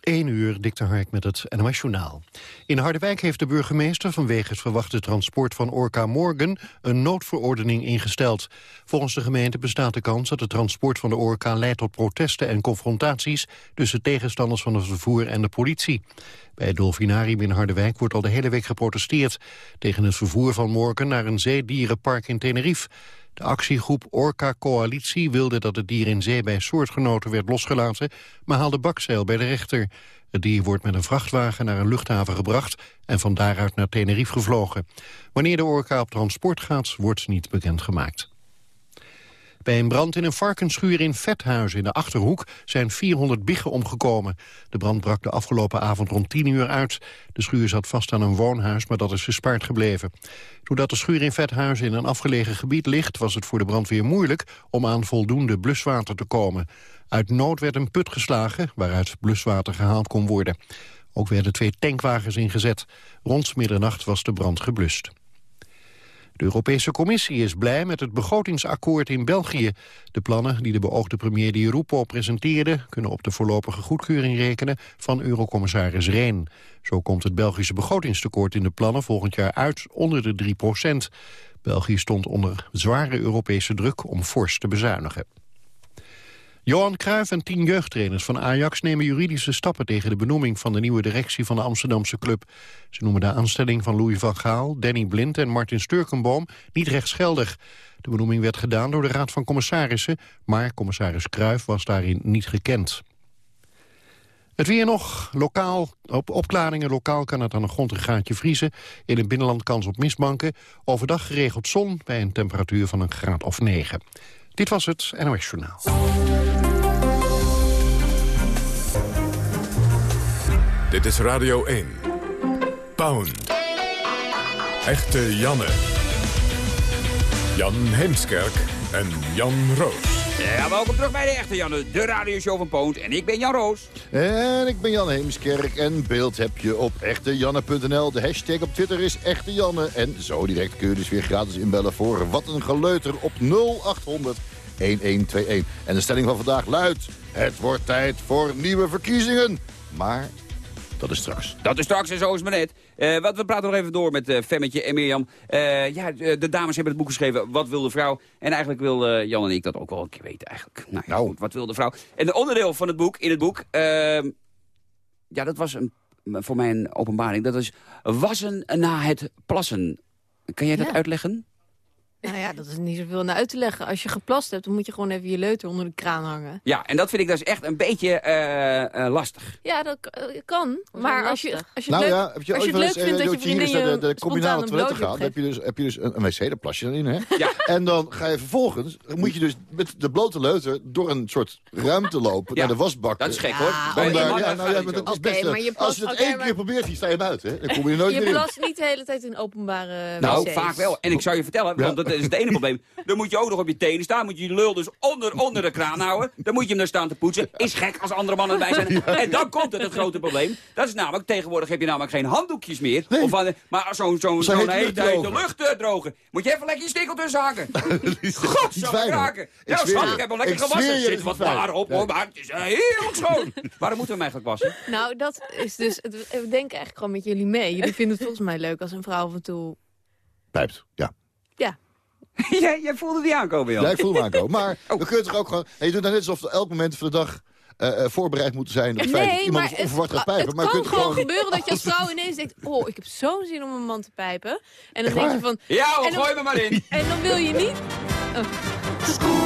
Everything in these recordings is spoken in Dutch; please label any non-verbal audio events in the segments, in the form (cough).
1 uur, Dikte Hark met het NOS. In Harderwijk heeft de burgemeester vanwege het verwachte transport van Orca Morgan een noodverordening ingesteld. Volgens de gemeente bestaat de kans dat het transport van de Orca leidt tot protesten en confrontaties tussen tegenstanders van het vervoer en de politie. Bij het Dolfinarium in Harderwijk wordt al de hele week geprotesteerd tegen het vervoer van Morgan naar een zeedierenpark in Tenerife. De actiegroep Orca Coalitie wilde dat het dier in zee bij soortgenoten werd losgelaten, maar haalde bakzeil bij de rechter. Het dier wordt met een vrachtwagen naar een luchthaven gebracht en van daaruit naar Tenerife gevlogen. Wanneer de orka op transport gaat, wordt niet bekendgemaakt. Bij een brand in een varkensschuur in Vethuizen in de Achterhoek zijn 400 biggen omgekomen. De brand brak de afgelopen avond rond 10 uur uit. De schuur zat vast aan een woonhuis, maar dat is gespaard gebleven. Doordat de schuur in Vethuizen in een afgelegen gebied ligt... was het voor de brandweer moeilijk om aan voldoende bluswater te komen. Uit nood werd een put geslagen waaruit bluswater gehaald kon worden. Ook werden twee tankwagens ingezet. Rond middernacht was de brand geblust. De Europese Commissie is blij met het begrotingsakkoord in België. De plannen die de beoogde premier Di Rupo presenteerde... kunnen op de voorlopige goedkeuring rekenen van eurocommissaris Reen. Zo komt het Belgische begrotingstekort in de plannen volgend jaar uit onder de 3 procent. België stond onder zware Europese druk om fors te bezuinigen. Johan Cruijff en tien jeugdtrainers van Ajax nemen juridische stappen tegen de benoeming van de nieuwe directie van de Amsterdamse club. Ze noemen de aanstelling van Louis van Gaal, Danny Blind en Martin Sturkenboom niet rechtsgeldig. De benoeming werd gedaan door de Raad van Commissarissen, maar commissaris Cruijff was daarin niet gekend. Het weer nog. Lokaal, op opklaringen lokaal kan het aan de grond een graadje vriezen. In het binnenland kans op mistbanken. Overdag geregeld zon bij een temperatuur van een graad of 9. Dit was het NOS Journaal. Dit is Radio 1. Pound. Echte Janne. Jan Heemskerk en Jan Roos. Ja, welkom terug bij de Echte Janne, de radioshow van Poont. En ik ben Jan Roos. En ik ben Jan Heemskerk en beeld heb je op echtejanne.nl. De hashtag op Twitter is Echte Janne. En zo direct kun je dus weer gratis inbellen voor Wat een Geleuter op 0800 1121. En de stelling van vandaag luidt... Het wordt tijd voor nieuwe verkiezingen. Maar dat is straks. Dat is straks en zo is maar net. Uh, wat, we praten nog even door met uh, Femmetje en Mirjam. Uh, ja, de dames hebben het boek geschreven, Wat wil de vrouw? En eigenlijk wil Jan en ik dat ook wel een keer weten eigenlijk. Nou, ja, nou. Goed, wat wil de vrouw? En de onderdeel van het boek, in het boek... Ehm, ja, dat was een, voor mij een openbaring. Dat is wassen na het plassen. Kan jij dat uitleggen? Nou ja, dat is niet zoveel naar uit te leggen. Als je geplast hebt, dan moet je gewoon even je leuter onder de kraan hangen. Ja, en dat vind ik dus echt een beetje uh, uh, lastig. Ja, dat uh, kan. Maar als je, als je nou leuk, ja, heb je, als je, leuk vindt dat je vriendin de, de, de combinale toiletten gaat, heb je dus, heb je dus een, een wc, daar plas je dan in, hè? Ja. En dan ga je vervolgens, moet je dus met de blote leuter door een soort ruimte lopen ja. naar de wasbak. Dat is gek, hoor. Ja, daar, ja, nou, ja, maar dat is best, okay, als je het één keer probeert, dan sta je buiten. Dan kom je nooit meer in. Je plast niet de hele tijd in openbare Nou, vaak wel. En ik zou je vertellen, want dat is het ene probleem. Dan moet je ook nog op je tenen staan. Moet je je lul dus onder, onder de kraan houden. Dan moet je hem daar staan te poetsen. Is gek als andere mannen erbij zijn. (laughs) En dan komt het, het grote probleem. Dat is namelijk, tegenwoordig heb je namelijk geen handdoekjes meer. Nee. Of van, maar zo'n zo, zo, zo hele tijd de lucht uh, drogen. Moet je even lekker je stikkel tussen haken. (laughs) God, zo kraken. Nou schat, ik heb wel lekker gewassen. Er zit wat waar op hoor, maar het is heerlijk schoon. (laughs) Waarom moeten we hem eigenlijk wassen? Nou, dat is dus, we denken eigenlijk gewoon met jullie mee. Jullie vinden het volgens mij leuk als een vrouw af en toe... Pijpt, ja. Ja, (laughs) jij, jij voelde die aankomen, Jan. Ja, ik voelde hem aankomen. (laughs) Maar oh. we kunnen toch ook gewoon... je doet dan net alsof we elk moment van de dag... Uh, voorbereid moeten zijn op het feit dat iemand onverwacht gaat pijpen. Het maar kan gewoon gebeuren dat je als (laughs) vrouw ineens denkt... oh, ik heb zo'n zin om een man te pijpen. En dan denk je van... Ja, gooi me maar in. En dan wil je niet... Oh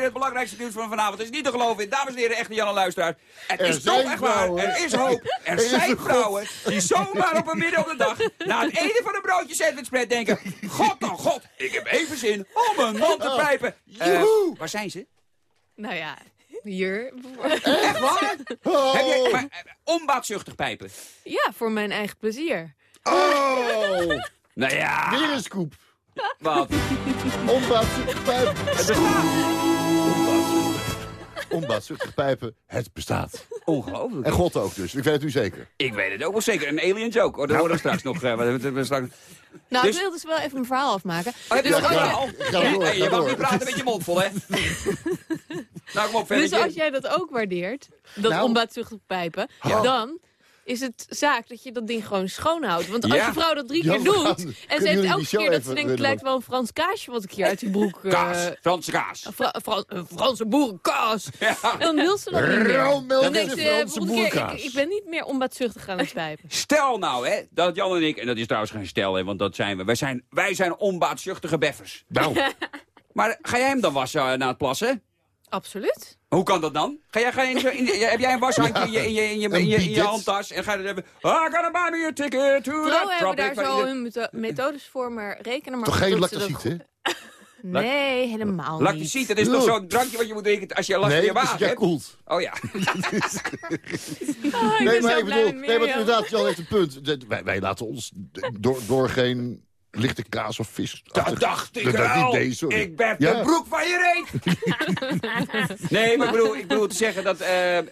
het belangrijkste nieuws van vanavond is niet te geloven in. Dames en heren, echte Janne luisteraar. Het er is toch echt waar. Er is hoop. Er (laughs) zijn vrouwen die zomaar op een midden op de dag... na het eten van een broodje sandwichspread denken... God dan god, ik heb even zin om een man te oh. pijpen. Joehoe. Uh, waar zijn ze? Nou ja, hier. Echt waar? Oh. Heb je, maar, uh, onbaatzuchtig pijpen? Ja, voor mijn eigen plezier. Oh! (laughs) nou ja. Weer een scoop. Wat? Onbaatzuchtig pijpen. Onbaatzuchtig pijpen, het bestaat. Ongelooflijk. En God ook dus. Ik weet het u zeker. Ik weet het ook wel zeker. Een aliens ook. Oh, dat horen we straks nog. Uh, we, straks... Nou, dus... ik wil dus wel even mijn verhaal afmaken. Oh, heb je dus, een verhaal? Ja, ja, je mag niet praten met je mond vol, hè? Nou, kom op, (laughs) Dus velletje. als jij dat ook waardeert, dat Nou. onbaatzuchtig pijpen, Ja. dan is het zaak dat je dat ding gewoon schoonhoudt. Want als Ja. je vrouw dat drie keer doet, en ze heeft elke keer dat ze denkt, het lijkt wel een Frans kaasje wat ik hier uit die (laughs) broek... eh, Kaas, Franse kaas. Fra- Fra- een Franse boerenkaas. (laughs) Ja. En dan wil ze dat niet meer. Dan denkt en ze, eh, keer, ik, ben niet meer onbaatzuchtig aan het pijpen. (laughs) Stel nou, hè, dat Jan en ik, en dat is trouwens geen stel, hè, want dat zijn we. Wij zijn, wij zijn onbaatzuchtige beffers. Nou, Maar ga jij hem dan wassen eh, na het plassen? Absoluut. Hoe kan dat dan? Ga jij, ga je in, heb jij een washandje in je, in je, in je, in je, in je handtas en ga je dan hebben... I gotta buy me a ticket to the Vrouwen hebben daar zo hun metho- methodes voor, maar rekenen maar toch geen dat dat lactacite, hè? (laughs) Nee, helemaal niet. Lacticite, dat is toch zo'n drankje wat je moet drinken als je last van Nee, je dat jij hebt? koelt. Oh ja. (laughs) (laughs) Oh, Nee, maar ik bedoel, nee, maar inderdaad, Jan heeft een punt. Dat- Wij, wij laten ons door, door geen lichte kaas of vis... Dat dacht ik Dat- dat al. nee. Ik ben Ja. de broek van je reet. (laughs) nee, maar ik bedoel, ik bedoel te zeggen dat... eh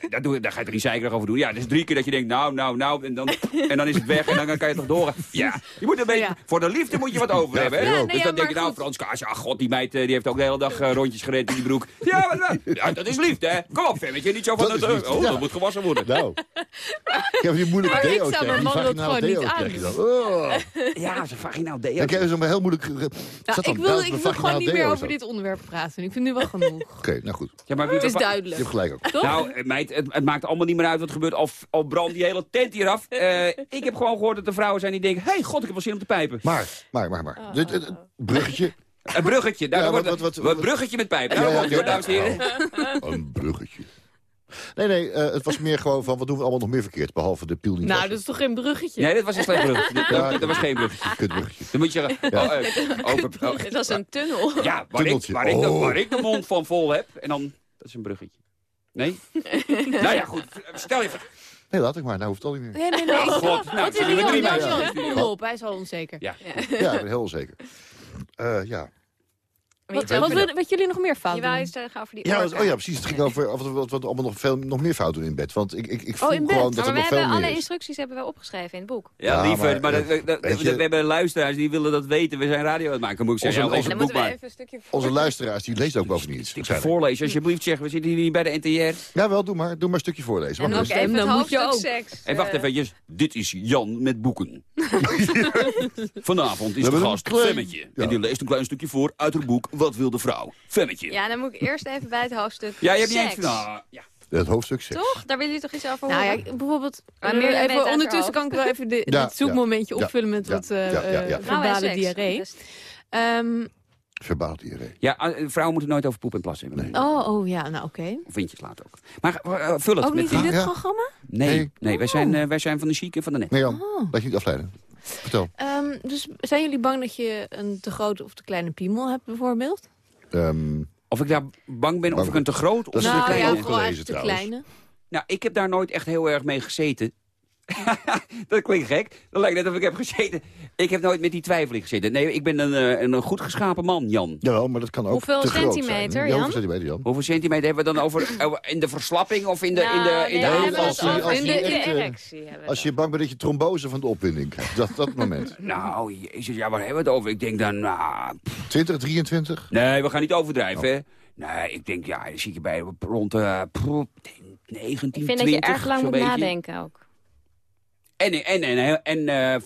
daar, doe, daar ga je er niet zeikerig over doen. Ja, het is drie keer dat je denkt, nou, nou, nou. En dan, en dan is het weg en dan kan je toch door. Ja, je moet een beetje... Ja. Voor de liefde moet je wat over Ja, hebben. hè? dus dan ja, denk je, nou, goed. Frans Kaas, ach god, die meid eh, die heeft ook de hele dag eh, rondjes gerend in die broek. Ja, maar, maar- ja, dat is liefde, hè. Kom op, Femmetje, niet zo van... Dat het, oh, ja. dat moet gewassen worden. Nou, ik heb die moeilijke Maar ik deo zou mijn man dat gewoon niet deo je aandoen. Oh. Ja, ze vaginaal deo. Dan krijg je zo'n heel moeilijk... Nou, dan ik wil, ik wil gewoon niet meer over dit onderwerp praten. Ik vind nu wel genoeg. Oké, nou goed. Ja, maar wie Het is bepa- Je duidelijk. hebt gelijk ook. Toch? Nou, eh, meid, het, het maakt allemaal niet meer uit wat er gebeurt. Al, al brandt die hele tent hier af. Eh, ik heb gewoon gehoord dat er vrouwen zijn die denken... hey, god, ik heb wel zin om te pijpen. Maar, maar, maar, maar. Dit, het- het bruggetje. Een bruggetje. Daar Ja, wordt wat- wat- wat- een bruggetje met pijpen. Ja, ja, ja. dames en heren. Oh, Een bruggetje. Nee, nee, eh, het was meer gewoon van, wat doen we allemaal nog meer verkeerd, behalve de piel niet Nou, dat is toch geen bruggetje? Nee, dat was een slecht bruggetje. Dat, Ja. dat was geen bruggetje. (laughs) Kutbruggetje. Dan moet je zeggen... Oh, eh, (laughs) open, oh, Het was een tunnel. ja, waar ik, Tunneltje. waar, ik de, Oh. waar ik de mond van vol heb. En dan... Dat is een bruggetje. Nee? (laughs) nou ja, goed. Stel je... voor- Nee, laat ik maar, nou hoeft het al niet meer. Nee, nee, nee. Oh, god. Nou, Wat is er. Hij is al onzeker. Ja. Ja, ik ben heel onzeker. Eh, ja. Wat, wat, wat, wat jullie nog meer fout Je wou doen? iets zeggen over die Ja, orka. oh ja, precies. Het ging over wat we allemaal nog, veel, nog meer fouten doen in bed. Want ik, ik, ik voel Oh, bed? gewoon dat Maar er we nog veel hebben alle meer is. instructies hebben we opgeschreven in het boek. Ja, Ja, lieve, maar, maar, dat- eh, dat- we, hebben luisteraars die willen dat weten. We zijn radio aan het maken. Moet ik zeggen, Onze- ja, onze- boek even een stukje voor. Onze luisteraars, die lezen ook bovendien iets. Stukje voorlezen, alsjeblieft. Zeg, we zitten hier niet bij de NTR. Ja, wel, doe maar. Doe maar een stukje voorlezen. En ook even dan moet je ook. seks. En wacht eh, even, dit is Jan met boeken. (laughs) Vanavond is de gast klein- Femmetje. Ja. En die leest een klein stukje voor uit het boek Wat wil de vrouw? Femmetje. Ja, dan moet ik eerst even bij het hoofdstuk Ja, je hebt niet eens... Nou, ja. Het hoofdstuk 6. Toch? Daar willen jullie toch iets over Nou horen? ja, bijvoorbeeld... Maar eh, meer even, ondertussen haar kan ik wel even Ja, dit zoekmomentje ja, opvullen met ja, wat eh ja, ja, ja. eh, Vrouwen en verbale diarree. Ehm, Verbaal diarree. ja, eh, vrouwen moeten nooit over poep en plassen hebben. Nee. oh, oh ja, nou oké. Of vindjes later ook. Maar eh, vul het Ook met niet in dit ja. programma? Nee, Nee. nee wij, zijn, eh, wij zijn van de chic en van de net. Nee, Jan, Oh. laat je niet afleiden. Vertel. Ehm, dus zijn jullie bang dat je een te grote of te kleine piemel hebt bijvoorbeeld? Ehm, Of ik daar bang ben, of ik een te groot of te nou klein ja, gelezen te trouwens. kleine. Nou, ik heb daar nooit echt heel erg mee gezeten. (laughs) dat klinkt gek. Dat lijkt net of ik heb gezeten. Ik heb nooit met die twijfeling gezeten. Nee, ik ben een, eh, een goed geschapen man, Jan. jawel, maar dat kan ook Hoeveel te groot centimeter, zijn. Ja, Jan? hoeveel centimeter, Jan? Hoeveel centimeter hebben we dan over, (clears throat) over in de verslapping of in de... in de, Nou, in de nee, Nee, als in de echt, eh, erectie. Als je het bang bent dat je trombose van de opwinding krijgt. Dat, dat moment. (laughs) Nou, jezus, ja, waar hebben we het over? Ik denk dan, nou... pff, 20, 23? nee, we gaan niet overdrijven, hè. Nee, ik denk, ja, dan zit je bij rond uh, 19, Ik vind 20, dat je erg lang moet beetje. nadenken ook. En, en, en, en, en uh,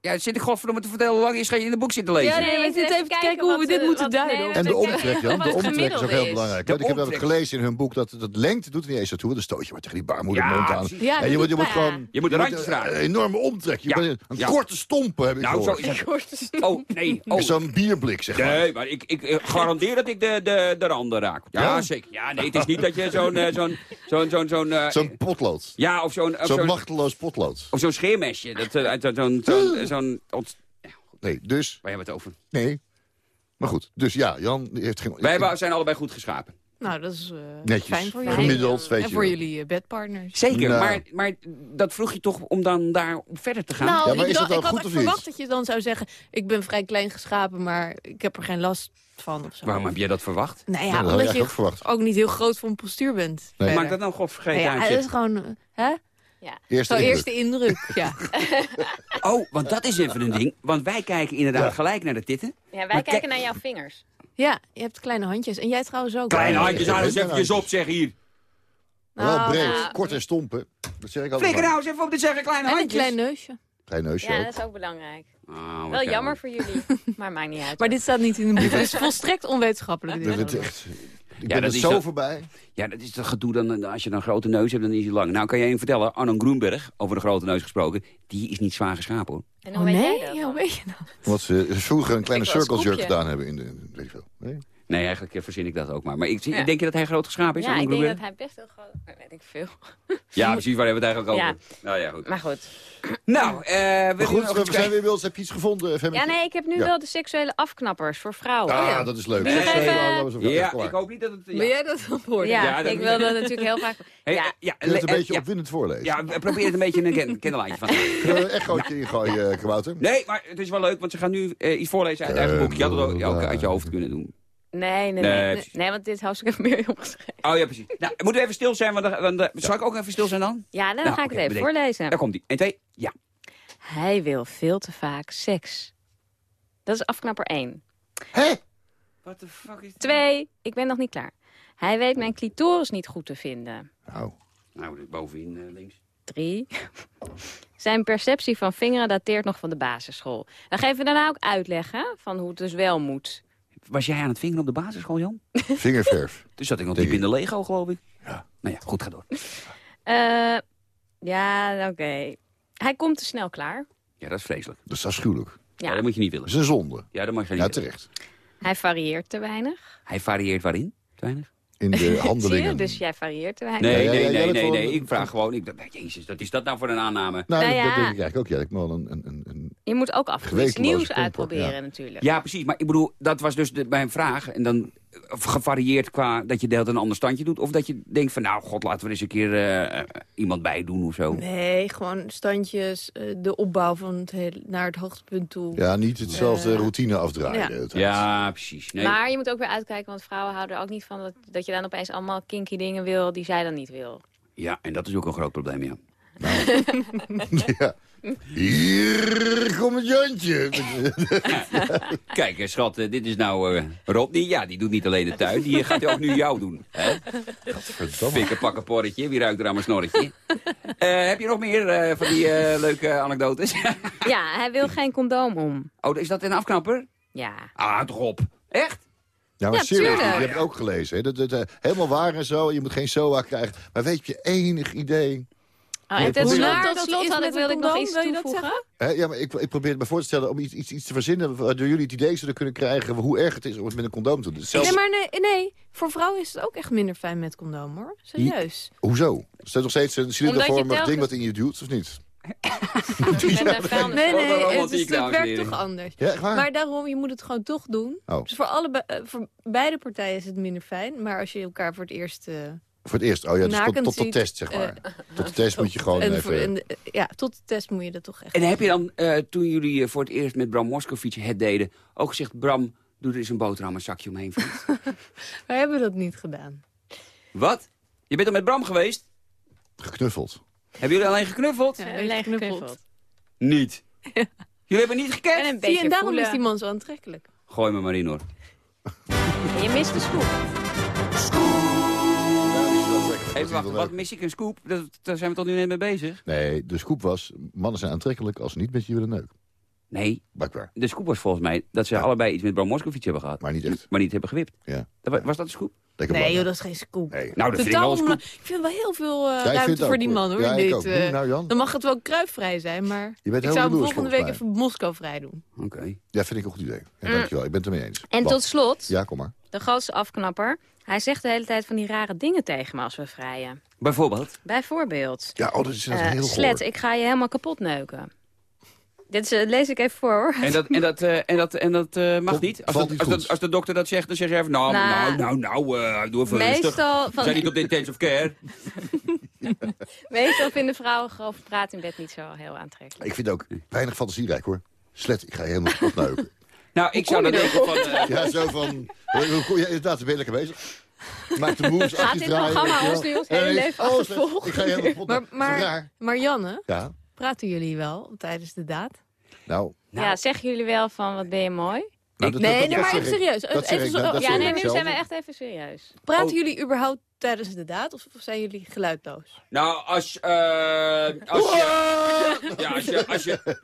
ja, zit ik godverdomme te vertellen hoe lang is je in de boek zitten lezen? Ja, nee, we zitten even te kijken hoe we dit moeten duiden. En de omtrek, Jan. De het omtrek is ook heel belangrijk. Ik heb dat omtrek. gelezen in hun boek. Dat, dat lengte doet niet eens naartoe. Dan stoot je maar tegen die baarmoedermond Ja, aan. Ja, en je moet, je moet gewoon... Je moet randjes een- enorme omtrek. Je Ja. bent een Ja. korte stompen, heb ik Nou, zo gehoord. is het. Oh, nee. Oh. Zo'n bierblik, zeg maar. Nee, maar ik, ik eh, garandeer dat ik de, de, de randen raak. Ja, Ja? zeker. Ja, nee, het is niet dat je zo'n... eh, zo'n zo'n zo'n zo'n eh, Zo'n potlood. ja, of zo'n... Zo'n machteloos potlood. of zo'n scheermesje. Eh, zo'n... zo'n Nee, dus... Waar hebben we het over? Nee. Maar goed, dus ja, Jan die heeft geen... Wij zijn allebei goed geschapen. Nou, dat is eh, Netjes. fijn voor jullie. Gemiddeld, weet En je voor wel. jullie eh, bedpartners. Zeker, Nou. maar, maar dat vroeg je toch om dan daar verder te gaan? Nou, Ja, maar ik, is dat dan ik had goed of verwacht dat je dan zou zeggen... ik ben vrij klein geschapen, maar ik heb er geen last van of zo. Waarom heb jij dat verwacht? Nou Ja, je omdat je ook verwacht. ook niet heel groot voor een postuur bent. Nee. Maak dat nou god vergeten Nou ja, uit. dat is gewoon... eh, Hè? Eerste Zo indruk. eerste indruk, ja. (laughs) Oh, want dat is even een ding. Want wij kijken inderdaad Ja. gelijk naar de titten. Ja, wij kijken kijk- naar jouw vingers. Ja, je hebt kleine handjes. En jij trouwens ook. Kleine Ja, handjes, ja, hou eens eventjes op, zeg hier. Wel Nou, breed, ja. kort en stompen. Dat zeg ik altijd. Flikker nou eens even op dit zeggen, kleine En een handjes. klein neusje. Klein neusje Ja, ook. dat is ook belangrijk. Ah, Wel jammer voor jullie, (laughs) maar maakt niet uit. Maar dit staat niet in de boek. Het is volstrekt onwetenschappelijk. Dat dit. is echt... Ik Ja, ben dat er is zo dat- voorbij. Ja, dat is dat gedoe dan, als je dan een grote neus hebt, dan is hij lang. Nou, kan je even vertellen, Arnon Groenberg, over de grote neus gesproken, die is niet zwaar geschapen, hoor. En Oh hoe weet nee? hoe weet je dat? Omdat ze vroeger een kleine scoopje. gedaan hebben in de... in- Weet ik veel. Nee? Nee, eigenlijk eh, verzin ik dat ook maar. Maar ik, Ja. denk je dat hij groot geschapen is, Ja, ik denk dat hij best wel groot... maar Weet ik veel. (laughs) Ja, precies, waar hebben we het eigenlijk Ja. over? Nou ja, goed. Maar goed. Nou, eh Maar wil je goed, we zijn weer inmiddels. Heb je iets gevonden? Ja, nee, ik heb nu Ja. wel de seksuele afknappers voor vrouwen. Ah, dat is leuk. Wil even- Ja, ik hoop niet dat het... Ja, jij dat dan voor? Ja, Ja, dat- ik wil dat natuurlijk heel graag. (laughs) Hey, ja, eh, ja, Kun je het een beetje ja, opwindend voorlezen? Ja, probeer het een beetje een (laughs) kennelijntje van. Kunnen we een echootje ingooien, Kabouter? Nee, maar het is wel leuk, want ze gaan nu eh, iets voorlezen uit eigen boek. Je had het ook uit je hoofd kunnen doen. Nee, nee, nee, Nee, want dit hoofdstuk heeft meer opgeschreven. Oh ja, precies. Nou, moeten we even stil zijn, want, dan- want dan- zal ik ook even stil zijn dan? Ja, dan Nou, ga ik het even voorlezen. Daar komt ie. 1, 2, ja. Hij wil veel te vaak seks. Dat is afknapper 1. Hé? What the fuck is 2. Ik ben nog niet klaar. Hij weet mijn clitoris niet goed te vinden. Nou, Nou, dit bovenin eh, links. 3. (laughs) Zijn perceptie van vingeren dateert nog van de basisschool. Dan geven we daarna ook uitleg hè, van hoe het dus wel moet. Was jij aan het vingeren op de basisschool, Jan? (laughs) vingerverf. Toen zat ik nog diep in de Lego, geloof ik. Ja. Nou ja, goed, ga door. Eh, ja, oké. Hij komt te snel klaar. Ja, dat is vreselijk. Dat is afschuwelijk. Ja, Ja. dat moet je niet Dat willen. is een zonde. Ja, dat mag je niet Ja, willen. terecht. Hij varieert te weinig. Hij varieert waarin? Te weinig? In de (laughs) Zie je? handelingen. Dus jij varieert te weinig. Nee, Ja, ja, nee, ja, nee, dat nee, nee. Ik vraag gewoon... Ik, jezus, wat is dat nou voor een aanname? Nou, Nou dat, ja. dat denk ik eigenlijk ook. Ja, ik moet wel een, een, een, een... Je moet ook af en toe iets nieuws pomper, uitproberen ja. natuurlijk. Ja, precies. Maar ik bedoel, dat was dus de, mijn vraag. En dan gevarieerd qua dat je de hele tijd een ander standje doet. Of dat je denkt van, nou, god, laten we eens een keer eh, iemand bij doen of zo. Nee, gewoon standjes, eh, de opbouw van het hele, naar het hoogtepunt toe. Ja, niet hetzelfde Eh, routine afdraaien. ja. precies. Nee. Maar je moet ook weer uitkijken, want vrouwen houden er ook niet van dat, dat je dan opeens allemaal kinky dingen wil die zij dan niet wil. Ja, en dat is ook een groot probleem, ja. (laughs) ja. Hier komt het Jantje. (laughs) Kijk, eh, schat, eh, dit is nou eh Rodney. Ja, die doet niet alleen de tuin. Die gaat ook nu jou doen. Hè? Fikken, pakken, porretje. Wie ruikt er aan mijn snorretje? Eh, heb je nog meer eh, van die leuke anekdotes? Ja, hij wil geen condoom om. oh, is dat een afknapper? Ja. Ah, toch op. Echt? Ja, maar Ja, serieus, tuurlijk. je hebt het ook gelezen. Hè? Dat, dat, helemaal waar en zo. Je moet geen SOA krijgen. Maar weet je enig idee? Nee, en slot, tot dat slot had ik, wil ik nog condoom, iets wil je dat toevoegen. Hè, ja, maar ik, ik probeer het me voor te stellen om iets, iets, iets te verzinnen... waardoor jullie het idee zouden kunnen krijgen... hoe erg het is om het met een condoom te doen. Zelfs, Nee, maar nee, nee, voor vrouwen is het ook echt minder fijn met condoom, hoor. Serieus. Hoezo? Is dat nog steeds een cilindervormig telkens- ding wat in je duwt, of niet? (laughs) Nee, nee, het, is, het werkt toch anders. Ja? Maar daarom, je moet het gewoon toch doen. Oh. Dus voor, alle, eh, voor beide partijen is het minder fijn. Maar als je elkaar voor het eerst... eh, Voor het eerst. Oh ja, dus tot, tot de test, zeg maar. tot de test moet je gewoon en even... en, eh, ja, tot de test moet je dat toch echt... En heb je dan, eh, toen jullie eh, voor het eerst met Bram Moskowitz het deden... ook gezegd, Bram, doe er eens een boterham een zakje omheen. (laughs) We hebben dat niet gedaan. Wat? Je bent al met Bram geweest? Geknuffeld. Hebben jullie alleen geknuffeld? Ja, Een een beetje leeg geknuffeld. geknuffeld. Niet. (laughs) Jullie hebben niet En gekend? een Zie je, beetje en daarom voelen. is die man zo aantrekkelijk. Gooi me maar in, hoor. (laughs) Je mist de scoop. Even wachten, wat mis ik een scoop? Dat, daar zijn we tot nu net mee bezig. Nee, de scoop was... mannen zijn aantrekkelijk als ze niet met je willen neuken. Nee, Blijkbaar. de scoop was volgens mij dat ze Ja. allebei iets met Bram Moskowitz hebben gehad. Maar niet echt. Maar niet hebben gewipt. Ja. Dat was dat de scoop? Lekker Nee, joh, dat is geen scoop. Nee. Nou, dat vind ik wel Totaal Ik vind wel heel veel eh, Ja, ruimte voor ook, die hoor. man, hoor. Ja, dit, ook. Doe nou, Jan. Dan mag het wel kruifvrij zijn, maar Je bent ik zou hem volgende week even Moskou vrij doen. Oké. Ja, vind ik een goed idee. Ja, dankjewel, ik ben het ermee eens. En tot slot, Ja, kom maar. de grootste afknapper. Hij zegt de hele tijd van die rare dingen tegen me als we vrijen. Bijvoorbeeld? Bijvoorbeeld, Ja, oh, dat is eh, heel slet, goor. ik ga je helemaal kapot neuken. Dit is, eh, lees ik even voor, hoor. En dat, en dat, eh, en dat, en dat eh, mag niet? Als, valt dat- niet als, dat- goed. als de dokter dat zegt, dan zeg je even... Nou, nou, Nou, nou, nou, eh, doe even rustig. Meestal, We zijn niet van, op de intensive care. (laughs) meestal vinden vrouwen grove praat in bed niet zo heel aantrekkelijk. Ik vind ook weinig fantasierijk, hoor. Slet, ik ga je helemaal kapot neuken. Nou, ik zou dan denken van... eh, Ja, zo van... je- Inderdaad, ben je lekker bezig. Maak de moves, Gaat dit draaien. programma ons nu ons En hele leven oh, Slet, achtervolgen? Ik ga je helemaal Maar, maar, maar Janne, Ja, praten jullie wel tijdens de daad? nou, Nou. Ja, zeggen jullie wel van wat ben je mooi? Nou, dat- Nee, dat- nee, dat maar even serieus. Dat Even zeg ik, zo- dat- dat Ja, nee, nu zijn we echt even serieus. Praten Oh. jullie überhaupt tijdens de daad of of zijn jullie geluidloos? Nou, als, eh als je... Ja, als je... Als je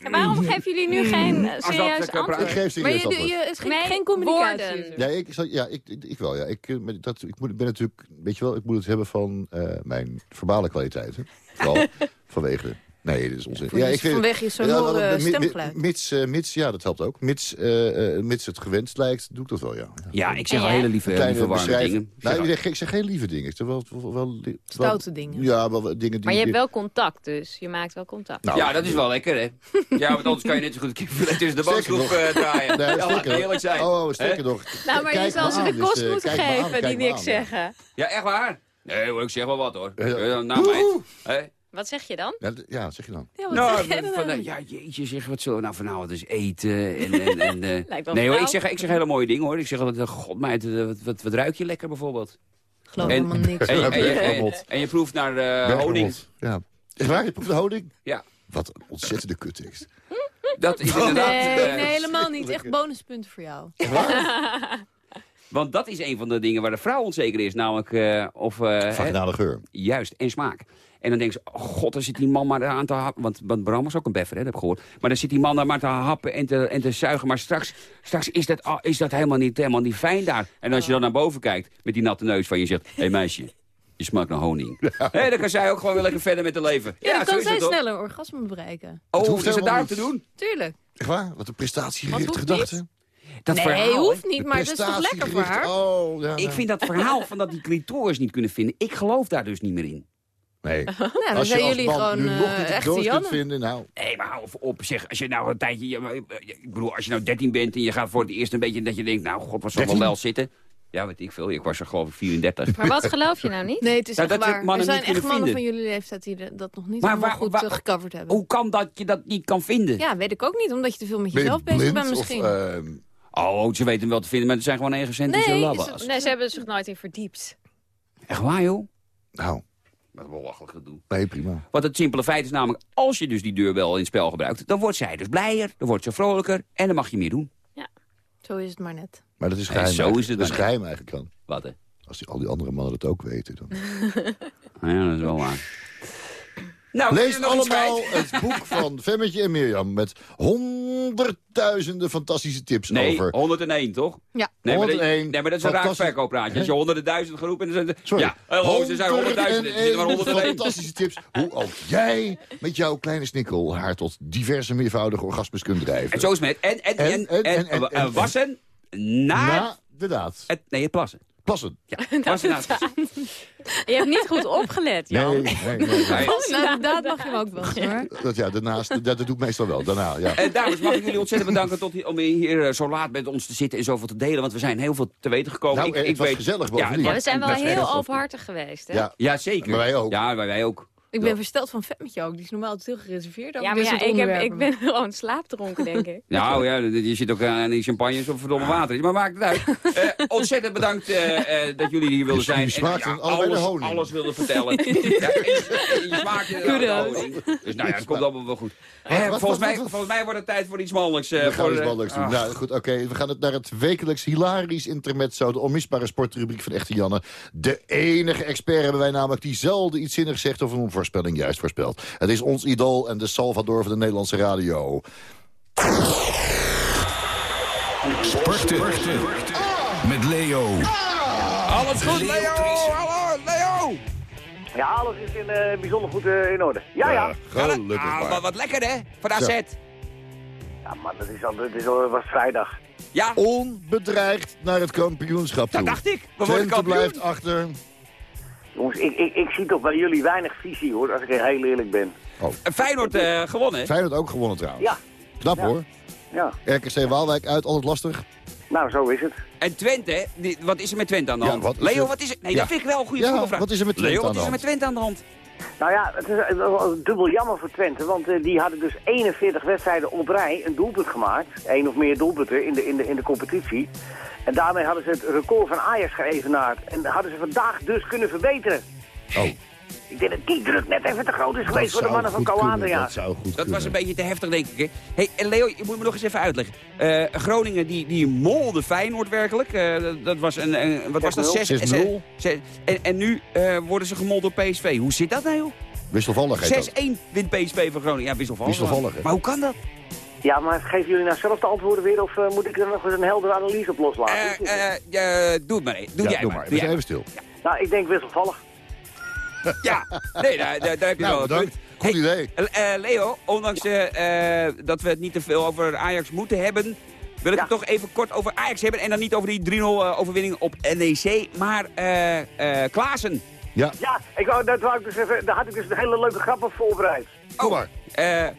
En waarom geven jullie nu geen eh, dat serieus antwoord? Ik geef Maar serieus je, je, is geen, Nee, geen communicatie. woorden. Ja, ik, zal- ja ik, ik, wel. Ja. Ik, eh, dat, ik, moet, ik ben natuurlijk, weet je wel, ik moet het hebben van eh, mijn verbale kwaliteiten. Vooral (laughs) vanwege... Nee, dit is onzin. Ja, ik vind, vanwege je ja, sonore dat- stemgeluid. Mits, eh, mits, ja, dat helpt ook. Mits, eh, eh, mits het gewenst lijkt, doe ik dat wel, ja. ja, ik zeg jij? hele lieve, lieve warme dingen. Nee, ik, zeg, ik zeg geen lieve dingen. Ik zeg wel, wel, wel, wel- Stoute dingen. Ja, wel dingen die... Maar je hebt wel contact dus. Je maakt wel contact. Nou, Ja, dat is wel lekker, hè? Ja, want anders kan je net zo goed tussen de nog. eh, draaien. Nee, ja, eerlijk zijn. Oh, oh, sterker nog. nou, maar je zal ze de dus, kost moeten geven die niks zeggen. Ja, echt waar? Nee hoor, ik zeg wel wat hoor. Ja, ja. Nou, meid. Wat zeg je dan? Ja, ja, zeg je dan. Ja, wat Nou, zeg jij dan? van, ja, jeetje, zeg, wat zullen we nou vanavond eens eten? En, en, en, (laughs) eh, Lijkt wel nee hoor, ik zeg, ik zeg hele mooie dingen hoor. Ik zeg altijd, god meid, eh, wat, wat, wat ruik je lekker bijvoorbeeld? geloof En- helemaal niks. (laughs) En, je- en, je- en, Bergamot. en je proeft naar eh, honing. Ja. Echt waar? Je proeft de honing? Ja, Wat een ontzettende kuttekst. dat is inderdaad... Nee, nee, helemaal niet. Echt bonuspunten voor jou. (laughs) Want dat is een van de dingen waar de vrouw onzeker is. Namelijk eh, of... eh, hè, Vaginale geur. Juist, en smaak. En dan denken ze, oh god, dan zit die man maar aan te happen. Want, want Bram was ook een beffer, hè, dat heb ik gehoord. Maar dan zit die man daar maar te happen en te, en te zuigen. Maar straks, straks is, dat, ah, is dat helemaal niet, helemaal niet fijn daar. En als je dan naar boven kijkt met die natte neus van je zegt... Hé hey, meisje, je smaakt naar honing. Hé, dan kan zij ook gewoon weer lekker verder met het leven. Ja, dan zo kan zij sneller orgasme bereiken. Oh, hoeft is het helemaal daarop te doen? Tuurlijk. Echt waar? Wat een prestatiegerichte gedachte. Dat nee, verhaal, hoeft niet, maar dat is toch lekker voor haar? Oh, ja, Ik ja. vind dat verhaal van dat die clitoris niet kunnen vinden... ik geloof daar dus niet meer in. Nee. (laughs) Nou, dan Als je zijn als jullie man gewoon nu eh, nog niet echte doos kunt Janne. vinden, nou... Nee, maar hou op. Zeg, als je nou een tijdje... eh, Ik bedoel, als je nou 13 bent en je gaat voor het eerst een beetje... dat je denkt, nou, god, wat zal wel 13? wel zitten. Ja, weet ik veel. Ik was er geloof ik 34. Maar wat geloof je nou niet? (laughs) Nee, het is Nou, echt dat we waar. er zijn echt mannen van jullie leeftijd die de- dat nog niet Maar helemaal waar- goed waar- eh, gecoverd hebben. Hoe kan dat je dat niet kan vinden? Ja, weet ik ook niet, omdat je te veel met Ben je jezelf bezig bent misschien. Of, ehm, Oh, ze weten hem wel te vinden, maar het zijn gewoon egocentrische Nee, labbas. Nee, ze hebben zich nooit in verdiept. Echt waar, joh? nou, Wat belachelijk gedoe. nee, prima. Want het simpele feit is namelijk, als je dus die deur wel in het spel gebruikt... dan wordt zij dus blijer, dan wordt ze vrolijker en dan mag je meer doen. Zo is het maar net. Maar dat is Nee, geheim. zo eigenlijk. is het Dat is geheim eigenlijk dan. Wat, hè? Als die, al die andere mannen dat ook weten. Dan. (laughs) Ja, dat is wel waar. Nou, Lees allemaal het (laughs) boek van Femmetje en Mirjam... met honderdduizenden fantastische tips Nee, over... 101, toch? Ja. Nee, maar, dat, 101. nee, maar dat is een raak Fantastisch. verkooppraatje. Als je honderden duizend geroepen... Dan zijn Sorry. Ja, hallo, ze zijn honderdduizend. Er zitten maar 101 101. fantastische tips. Hoe ook jij met jouw kleine snikkel haar tot diverse meervoudige orgasmes kunt drijven. En zo is het met... En, en, en, En- en- en, en- en- en wassen na... Na de daad. Het, nee, het plassen. Plassen. Ja, (laughs) het Je hebt niet goed opgelet, Jan. Nee, nee, nee. nee. Nee. Nou, inderdaad mag je hem ook wel, hoor. Dat, ja, daarnaast, dat, dat doe ik meestal wel. Daarna, ja. En dames, mag ik jullie ontzettend bedanken tot, hier- om hier eh, zo laat met ons te zitten en zoveel te delen. Want we zijn heel veel te weten gekomen. Nou, het was gezellig bovendien. Ja, we zijn wel heel openhartig geweest, hè? ja. Ja, zeker. Maar wij ook. Ja, wij, wij ook. Ik ben versteld van vet met jou ook. Die is normaal altijd heel gereserveerd over Ja, maar ja, ik, heb, ik ben (laughs) gewoon slaapdronken, denk ik. (laughs) Nou ja, je zit ook aan die champagne of verdomme water is. Maar maakt het uit. (laughs) Eh, ontzettend bedankt eh, eh, dat jullie hier wilden zijn. je smaakt en, alles, honing. alles wilden vertellen. ja, en je. Dus nou ja, het komt allemaal wel goed. Eh, wat- volgens, wat- mij, wat- volgens mij wordt het tijd voor iets mannelijks. eh, We gaan voor, iets eh, mannelijks doen. ah. Nou goed, oké. We gaan het naar het wekelijks hilarisch intermezzo. De onmisbare sportrubriek van Echte Janne. De enige expert hebben wij namelijk die zelden iets zinnigs zegt... of een voorspelling juist voorspelt. Het is ons idool en de Salvador van de Nederlandse radio. Sporten. Met Leo. Alles goed, Leo! Hallo, Leo! Ja, alles is in, eh, bijzonder goed eh, in orde. Ja, ja. Gelukkig Ah, maar. wat, wat lekker hè, van AZ. Zo. Ja, maar dat is al, dat is al, was vrijdag. Ja, Onbedreigd naar het kampioenschap toe. dat dacht ik. We worden Twente kampioen. blijft achter. Jongens, ik, ik, ik zie toch bij jullie weinig visie hoor, als ik heel eerlijk ben. En Feyenoord eh, gewonnen, hè? Feyenoord ook gewonnen trouwens. Ja, Knap Ja. hoor. ja. RKC Waalwijk uit, altijd lastig. Nou, zo is het. En Twente, hè? Die- wat is er met Twente aan de Ja, hand? wat is Leo, er- wat is er? Nee, Ja. dat vind ik wel een goede Ja, voetbalvraag. wat is er met Twente Leo, wat aan de is er met Twente aan de hand? Nou ja, het is dubbel jammer voor Twente, want eh, die hadden dus 41 wedstrijden op rij een doelpunt gemaakt. Eén of meer doelpunten in de, in, de, in de competitie. En daarmee hadden ze het record van Ajax geëvenaard. En hadden ze vandaag dus kunnen verbeteren. Oh. Ik denk dat die druk net even te groot is geweest voor de mannen van Coadria. Dat zou goed Dat was een beetje te heftig, denk ik. hè. hey, en Leo, je moet me nog eens even uitleggen. Eh, Groningen, die, die molde Feyenoord werkelijk. Eh, dat- was een, een- wat was dat? 6-0. 6 6-0. En, en nu eh, worden ze gemold door PSV. Hoe zit dat nou, joh? Wisselvallig heet dat. 6-1 wint PSV van Groningen. Ja, wisselvallig. Wisselvallig, hè? Maar hoe kan dat? Ja, maar geven jullie nou zelf de antwoorden weer of moet ik er nog eens een heldere analyse op loslaten? Eh, eh, ja, doe het maar. Doe Ja, jij doe maar. maar. Doe We jij zijn even stil. Nou, ik denk wisselvallig. Ja, nee, daar, daar, daar heb je Nou, wel een bedankt. punt. Goed Hey, idee. eh, eh, Leo, ondanks eh, dat we het niet te veel over Ajax moeten hebben... wil ik Ja. het toch even kort over Ajax hebben. En dan niet over die 3-0 eh, overwinning op NEC, maar eh eh Klaassen. Ja, Ja, ik wou, dat wou ik dus even, daar had ik dus een hele leuke grap op voorbereid. kom maar. Eh, eh,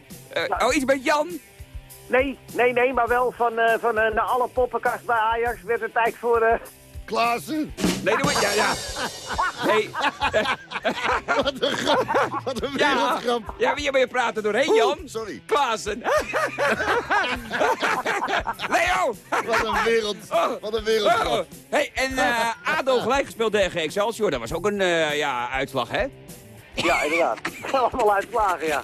oh, iets met Jan? Nee, nee, nee, maar wel van, eh, van eh, na alle poppenkast bij Ajax werd het tijd voor... eh, Klaassen. Nee, doe het. Ja, ja. Hey, (laughs) Wat een grap. Wat een ja. wereldgrap. Ja, maar je bent praten doorheen, Jan. Sorry. Klaassen. (laughs) Leo! Wat een wereld. Wat een Oh, wereldgrap. hey, en eh, ADO gelijk gespeeld tegen Excelsior. Dat was ook een eh, ja, uitslag, hè? ja, inderdaad. (laughs) Allemaal uitslagen, ja.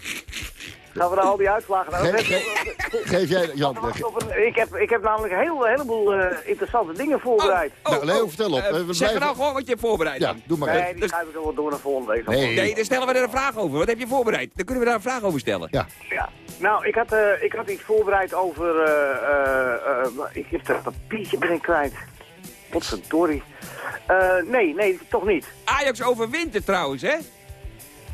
Gaan we dan al die uitslagen... Nou, Ge- ge- geef jij, Jan. Een- ik, heb, ik heb namelijk een, heel, heleboel eh, interessante dingen voorbereid. Nou, Leo, vertel op. Eh, We zeg blijven- nou gewoon wat je hebt voorbereid Ja, dan. doe maar nee, even. die schrijf ik er wel door naar volgende week. Nee. Nee, dan stellen we er een vraag over. Wat heb je voorbereid? Dan kunnen we daar een vraag over stellen. Ja. Ja. Nou, ik had, eh, ik had iets voorbereid over... eh, eh, eh, ik heb er een papiertje ben ik kwijt. Potverdorie. Eh nee, nee, toch niet. Ajax overwint het trouwens, hè?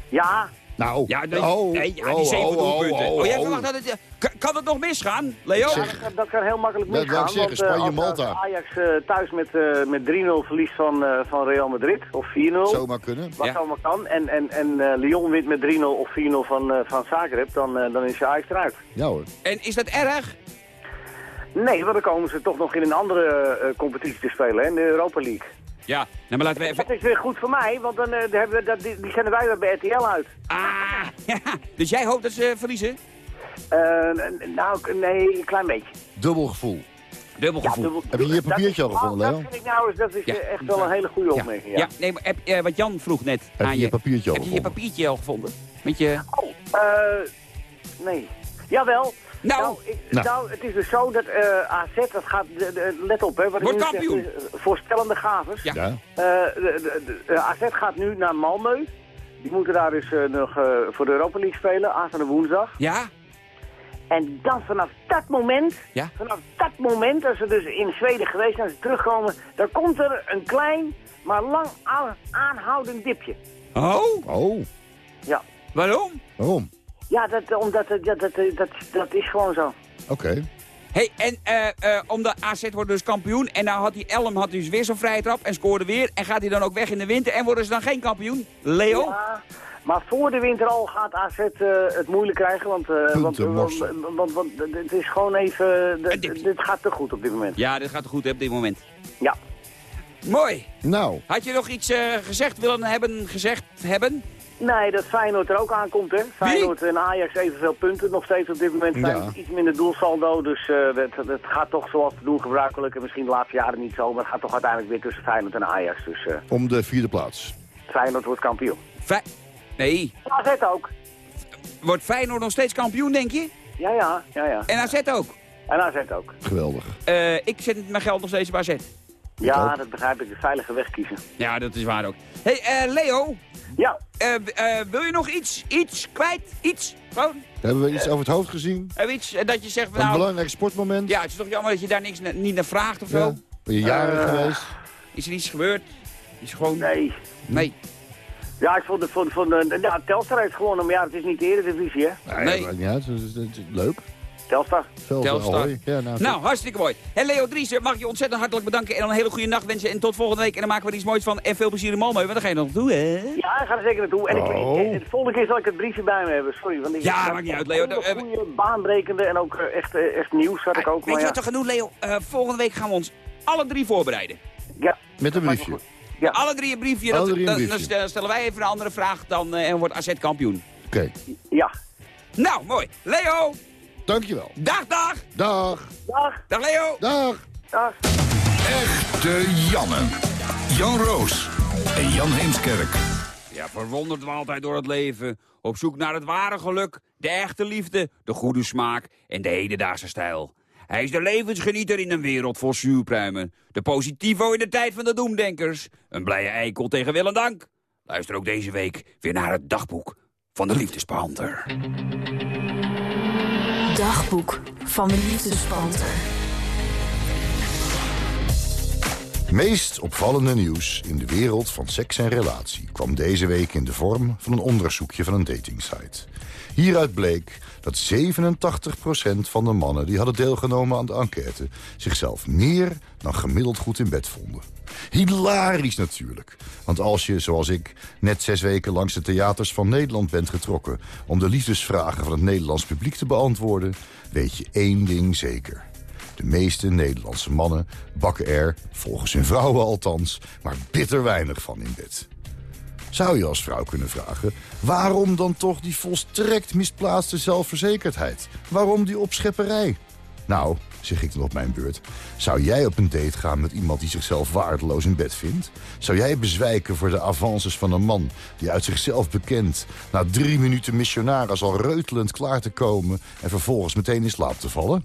Ja, Nou. Ja, nee, oh, nee, ja, oh, die zeven oh, doelpunten. oh, Oh, jij oh. verwacht dat het... kan- het nog misgaan, Leo? ja dat, kan, dat kan heel makkelijk Dat misgaan. ik zeggen, eh, Spanje-Malta. als Ajax eh, thuis met, eh, met 3-0 verliest van, eh, van Real Madrid, of 4-0... Zomaar kunnen. Wat Ja. allemaal kan. En, en, en eh, Lyon wint met 3-0 of 4-0 van, eh van Zagreb, dan, dan is je Ajax eruit. Ja hoor. En is dat erg? Nee, want dan komen ze toch nog in een andere eh, competitie te spelen, hè, in de Europa League. Ja, nou maar laten we even... Dat is weer goed voor mij, want dan eh, hebben we, dat, die, die zenden wij weer bij RTL uit. Ah, (laughs) ja. Dus jij hoopt dat ze verliezen? Eh, nou, nee, een klein beetje. Dubbel gevoel. Dubbel gevoel. dubbel- Heb je je papiertje al gevonden, oh, Leo? Dat vind ik nou eens, dat is Ja. eh, echt wel een hele goede Ja, opmerking, ja. ja. nee, maar heb, eh, wat Jan vroeg net Heb aan je je papiertje al Heb je je gevonden? papiertje al gevonden? Met je... Oh, eh, nee. Jawel. Nou. ik- Nou. nou, het is dus zo dat eh, AZ, dat gaat, de, de- let op hè, wat ik Wordt nu zeg, kampioen. is, eh, voorspellende gavers. Ja. Ja. Eh, de, de, de- eh, AZ gaat nu naar Malmö. Die moeten daar dus eh, nog eh, voor de Europa League spelen, aanstaande woensdag. Ja? En dan vanaf dat moment, Ja? vanaf dat moment, als ze dus in Zweden geweest zijn, als ze terugkomen, dan komt er een klein, maar lang aan- aanhoudend dipje. Oh, Oh, Ja, waarom? waarom? Ja dat, omdat, ja, dat, dat, dat is gewoon zo. Oké. hey, en eh eh omdat AZ wordt dus kampioen. En nou had die Elm had dus weer zo'n vrije trap en scoorde weer. En gaat hij dan ook weg in de winter en worden ze dan geen kampioen? Leo? Ja, maar voor de winter al gaat AZ eh, het moeilijk krijgen, want, eh, want, want, morsen. want, want het is gewoon even, dit, gaat te goed op dit moment. Ja, dit gaat goed hè, op dit moment. Ja. Mooi. Nou, Had je nog iets eh, gezegd willen hebben, gezegd hebben? Nee, dat Feyenoord er ook aankomt, hè. Feyenoord en Ajax evenveel punten nog steeds op dit moment. Ja. Zijn iets minder doelsaldo, dus eh het, het gaat toch zoals te doen gebruikelijk. En misschien de laatste jaren niet zo, maar het gaat toch uiteindelijk weer tussen Feyenoord en Ajax. Dus eh, om de vierde plaats. Feyenoord wordt kampioen. Fe nee. AZ ook. Wordt Feyenoord nog steeds kampioen, denk je? Ja, ja, ja, ja. En AZ ook? En AZ ook. Geweldig. Eh, ik zet mijn geld nog steeds op AZ. Ja, ook. dat begrijp ik. De veilige weg kiezen. Ja, dat is waar ook. hey, eh, Leo. Ja, eh, eh, wil je nog iets, iets kwijt? Iets? Gewoon? Hebben we iets over het hoofd gezien? Eh, iets eh, dat je zegt Een nou... belangrijk sportmoment? Ja, het is toch jammer dat je daar niks, na- niet naar vraagt of zo? Ja. Ben je jarig Eh. geweest? Is er iets gebeurd? Is gewoon... nee. Nee. Ja, ik vond, vond, vond, eh, ja, Telstar heeft gewonnen, maar ja, het is niet de Eredivisie, hè. Nee, Nee. dat maakt niet uit. Dat is leuk. Telstar. Telstar. Ja, nou, Nou, hartstikke mooi. En Leo Driessen, mag ik je ontzettend hartelijk bedanken en dan een hele goede nacht wensen. En tot volgende week. En dan maken we er iets moois van. En veel plezier in Malmö, want dan ga je nog naartoe, hè? Ja, ik ga er zeker naartoe. En ik, Oh. ik- de volgende keer zal ik het briefje bij me hebben. Sorry. Want ik, Ja, maakt niet uit, Leo. Hele Eh, goede, baanbrekende en ook eh, echt, eh, echt nieuws had ik ook. Weet Maar je ja, wat we gaan doen, Leo? Eh, volgende week gaan we ons alle drie voorbereiden. ja, Met een briefje. ja. Alle drie een briefje. Alle dat- drie een dan- briefje. Dan stellen wij even een andere vraag dan, en wordt AZ kampioen. Oké, ja. Nou, mooi. Leo, dankjewel. dag, dag. Dag. Dag, Dag, Leo. Dag. dag. Echte Janne. Jan Roos en Jan Heemskerk. Ja, verwonderd we altijd door het leven. Op zoek naar het ware geluk, de echte liefde, de goede smaak en de hedendaagse stijl. Hij is de levensgenieter in een wereld vol zuurpruimen. De positivo in de tijd van de doemdenkers. Een blije eikel tegen wil en dank. Luister ook deze week weer naar het dagboek van de liefdespanter. Dagboek van de liefdespanter. Meest opvallende nieuws in de wereld van seks en relatie... kwam deze week in de vorm van een onderzoekje van een datingsite. Hieruit bleek dat 87% van de mannen die hadden deelgenomen aan de enquête... zichzelf meer dan gemiddeld goed in bed vonden. Hilarisch natuurlijk. Want als je, zoals ik, net zes weken langs de theaters van Nederland bent getrokken... om de liefdesvragen van het Nederlands publiek te beantwoorden... weet je één ding zeker. De meeste Nederlandse mannen bakken er, volgens hun vrouwen althans... maar bitter weinig van in bed. Zou je als vrouw kunnen vragen... waarom dan toch die volstrekt misplaatste zelfverzekerdheid? Waarom die opschepperij? Nou, zeg ik dan op mijn beurt... zou jij op een date gaan met iemand die zichzelf waardeloos in bed vindt? Zou jij bezwijken voor de avances van een man... die uit zichzelf bekend na drie minuten missionaris al reutelend klaar te komen... en vervolgens meteen in slaap te vallen?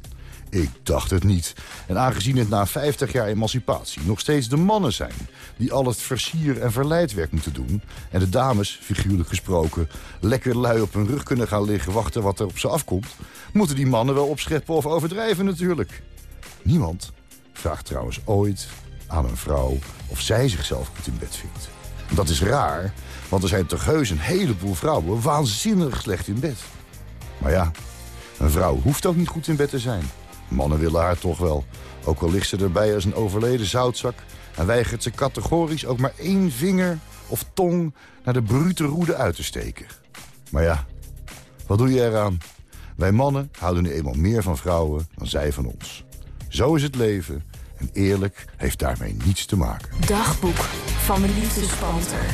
Ik dacht het niet. En aangezien het na 50 jaar emancipatie nog steeds de mannen zijn... die al het versier- en verleidwerk moeten doen... en de dames, figuurlijk gesproken, lekker lui op hun rug kunnen gaan liggen... wachten wat er op ze afkomt... moeten die mannen wel opscheppen of overdrijven natuurlijk. Niemand vraagt trouwens ooit aan een vrouw of zij zichzelf goed in bed vindt. Dat is raar, want er zijn toch heus een heleboel vrouwen waanzinnig slecht in bed. Maar ja, een vrouw hoeft ook niet goed in bed te zijn. Mannen willen haar toch wel. Ook al ligt ze erbij als een overleden zoutzak... en weigert ze categorisch ook maar één vinger of tong... naar de brute roede uit te steken. Maar ja, wat doe je eraan? Wij mannen houden nu eenmaal meer van vrouwen dan zij van ons. Zo is het leven en eerlijk heeft daarmee niets te maken. Dagboek van de liefdespanter.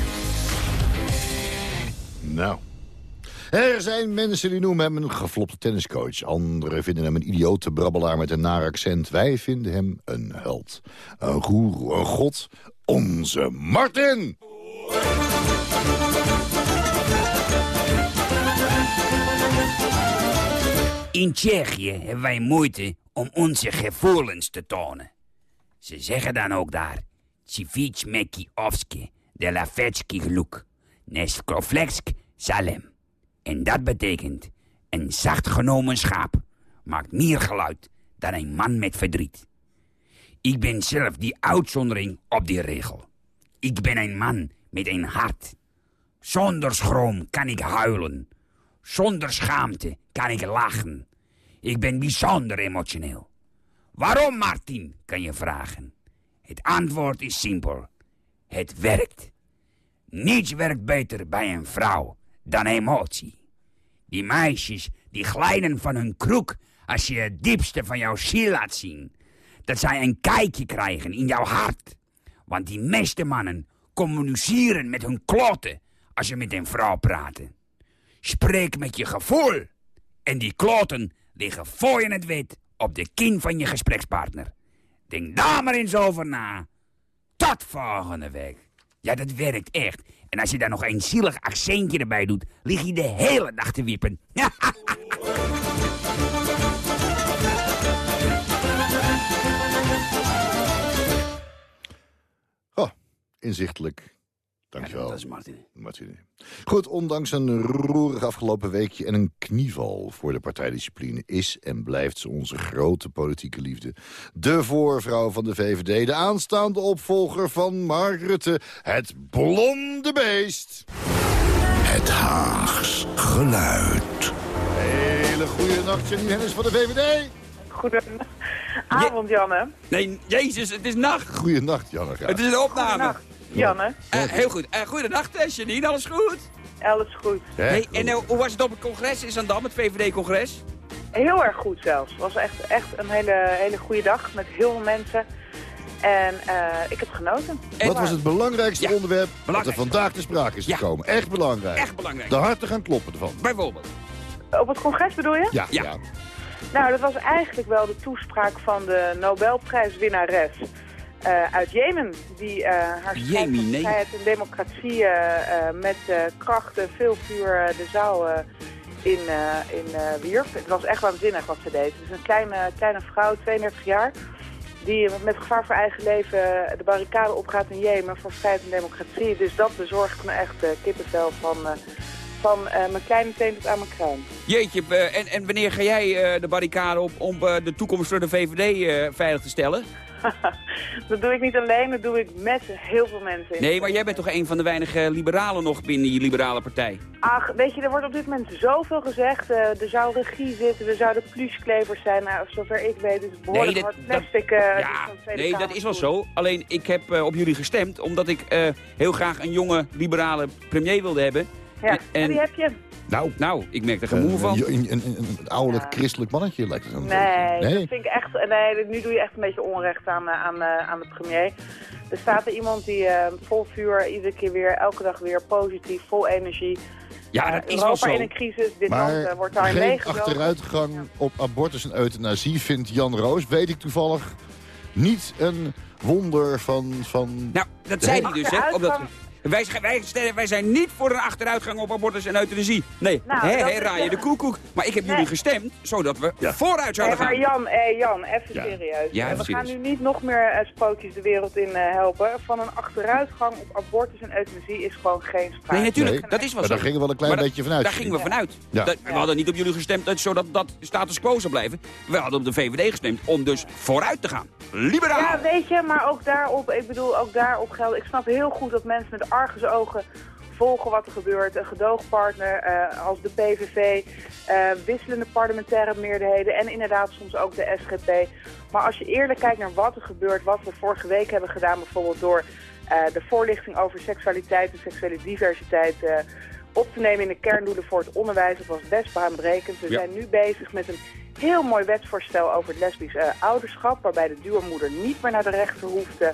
Nou... Er zijn mensen die noemen hem een geflopte tenniscoach. Anderen vinden hem een idiote brabbelaar met een naar accent. Wij vinden hem een held. Een goeroe, een god. Onze Martin! In Tsjechië hebben wij moeite om onze gevoelens te tonen. Ze zeggen dan ook daar... Civic meki ovski, de la vetski geluk. Neskrofleksk salem. En dat betekent... een zacht genomen schaap maakt meer geluid dan een man met verdriet. Ik ben zelf die uitzondering op die regel. Ik ben een man met een hart. Zonder schroom kan ik huilen. Zonder schaamte kan ik lachen. Ik ben bijzonder emotioneel. Waarom, Martin, kan je vragen. Het antwoord is simpel. Het werkt. Niets werkt beter bij een vrouw dan emotie. Die meisjes die glijden van hun kroek als je het diepste van jouw ziel laat zien. Dat zij een kijkje krijgen in jouw hart. Want die meeste mannen communiceren met hun kloten als je met een vrouw praat. Spreek met je gevoel. En die kloten liggen voor je het wit op de kin van je gesprekspartner. Denk daar maar eens over na. Tot volgende week. Ja, dat werkt echt. En als je daar nog een zielig accentje erbij doet, lig je de hele dag te wiepen. (laughs) Oh, inzichtelijk. Dankjewel. dat is Martin. Martine. Goed, ondanks een roerig afgelopen weekje en een knieval voor de partijdiscipline... is en blijft ze onze grote politieke liefde. De voorvrouw van de VVD, de aanstaande opvolger van Mark Rutte... het blonde beest. Het Haags geluid. Hele goede nacht, Janine Hennis van de VVD. Goedenavond, Janne. Nee, jezus, het is nacht. Goeienacht, Janne. Het is een opname. Janne. Eh, heel goed. Uh, goedenacht, uh, Janine. Alles goed? Alles goed. Hey, en uh, hoe was het op het congres in Zandam, het VVD-congres? Heel erg goed zelfs. Het was echt, echt een hele, hele goede dag met heel veel mensen. En ik heb genoten. Wat was het belangrijkste ja, onderwerp dat er vandaag te sprake is gekomen? Ja. Echt belangrijk. Echt belangrijk. De harten gaan kloppen ervan. Bijvoorbeeld. Op het congres bedoel je? Ja. ja. Nou, dat was eigenlijk wel de toespraak van de Nobelprijswinnares eh, uit Jemen. Die eh, haar strijd voor vrijheid en democratie eh, met krachten, veel vuur de zaal in, in wierp. Het was echt waanzinnig wat ze deed. Het is een kleine, kleine vrouw, 32 jaar, die met gevaar voor eigen leven de barricade opgaat in Jemen voor vrijheid en democratie. Dus dat bezorgt me echt kippenvel van, van mijn kleine teen tot aan mijn kruin. Jeetje, en, en wanneer ga jij de barricade op om de toekomst voor de VVD veilig te stellen? (laughs) Dat doe ik niet alleen, dat doe ik met heel veel mensen. Nee, maar jij bent toch een van de weinige liberalen nog binnen die liberale partij? Ach, weet je, er wordt op dit moment zoveel gezegd. Eh, er zou regie zitten, er zouden plusklevers zijn. Nou, zover ik weet is het behoorlijk dat- hard dat- plastic. eh, die ja, nee, dat is wel zo. Alleen, ik heb eh, op jullie gestemd omdat ik eh, heel graag een jonge liberale premier wilde hebben. Ja, En- en die heb je. Nou, nou, ik merk er geen moe van. Een, een, een, ouderlijk Ja. christelijk mannetje lijkt het. Nee, nee? dat vind ik echt. Nee, nu doe je echt een beetje onrecht aan, eh, aan, eh, aan de premier. Er staat er iemand die eh, vol vuur, iedere keer weer, elke dag weer positief, vol energie. Ja, Eh, dat is Europa wel zo. in een crisis, dit land eh, Maar wordt daarin achteruitgang op abortus en euthanasie vindt Jan Roos, weet ik toevallig, niet een wonder van... van Nou, dat zei hij dus, hè. Omdat. Wij, wij, stellen- wij zijn niet voor een achteruitgang op abortus en euthanasie. Nee, Nou, hè, is- raaien de koekoek. Maar ik heb Nee. jullie gestemd, zodat we vooruit zouden maar gaan. Jan, eh, Jan, even Ja. serieus. Ja, Eh, we gaan nu niet nog meer eh, spookjes de wereld in eh, helpen. Van een achteruitgang op abortus en euthanasie is gewoon geen sprake. Nee, natuurlijk, Nee. dat is wel maar zo. daar gingen we wel een klein Maar beetje vanuit. Daar gingen we vanuit. Ja. Dat, we hadden niet op jullie gestemd dat, zodat dat status quo zou blijven. We hadden op de VVD gestemd om dus vooruit te gaan. Liberaal! Ja, weet je, maar ook daarop, ik bedoel, ook daarop geldt. Ik snap heel goed dat mensen met argusogen volgen wat er gebeurt. Een gedoogpartner eh, als de PVV, eh, wisselende parlementaire meerderheden en inderdaad soms ook de SGP. Maar als je eerlijk kijkt naar wat er gebeurt, wat we vorige week hebben gedaan, bijvoorbeeld door eh, de voorlichting over seksualiteit en seksuele diversiteit op te nemen in de kerndoelen voor het onderwijs, dat was best baanbrekend. We Ja. zijn nu bezig met een heel mooi wetsvoorstel over het lesbisch eh, ouderschap, waarbij de duurmoeder niet meer naar de rechter hoeft eh,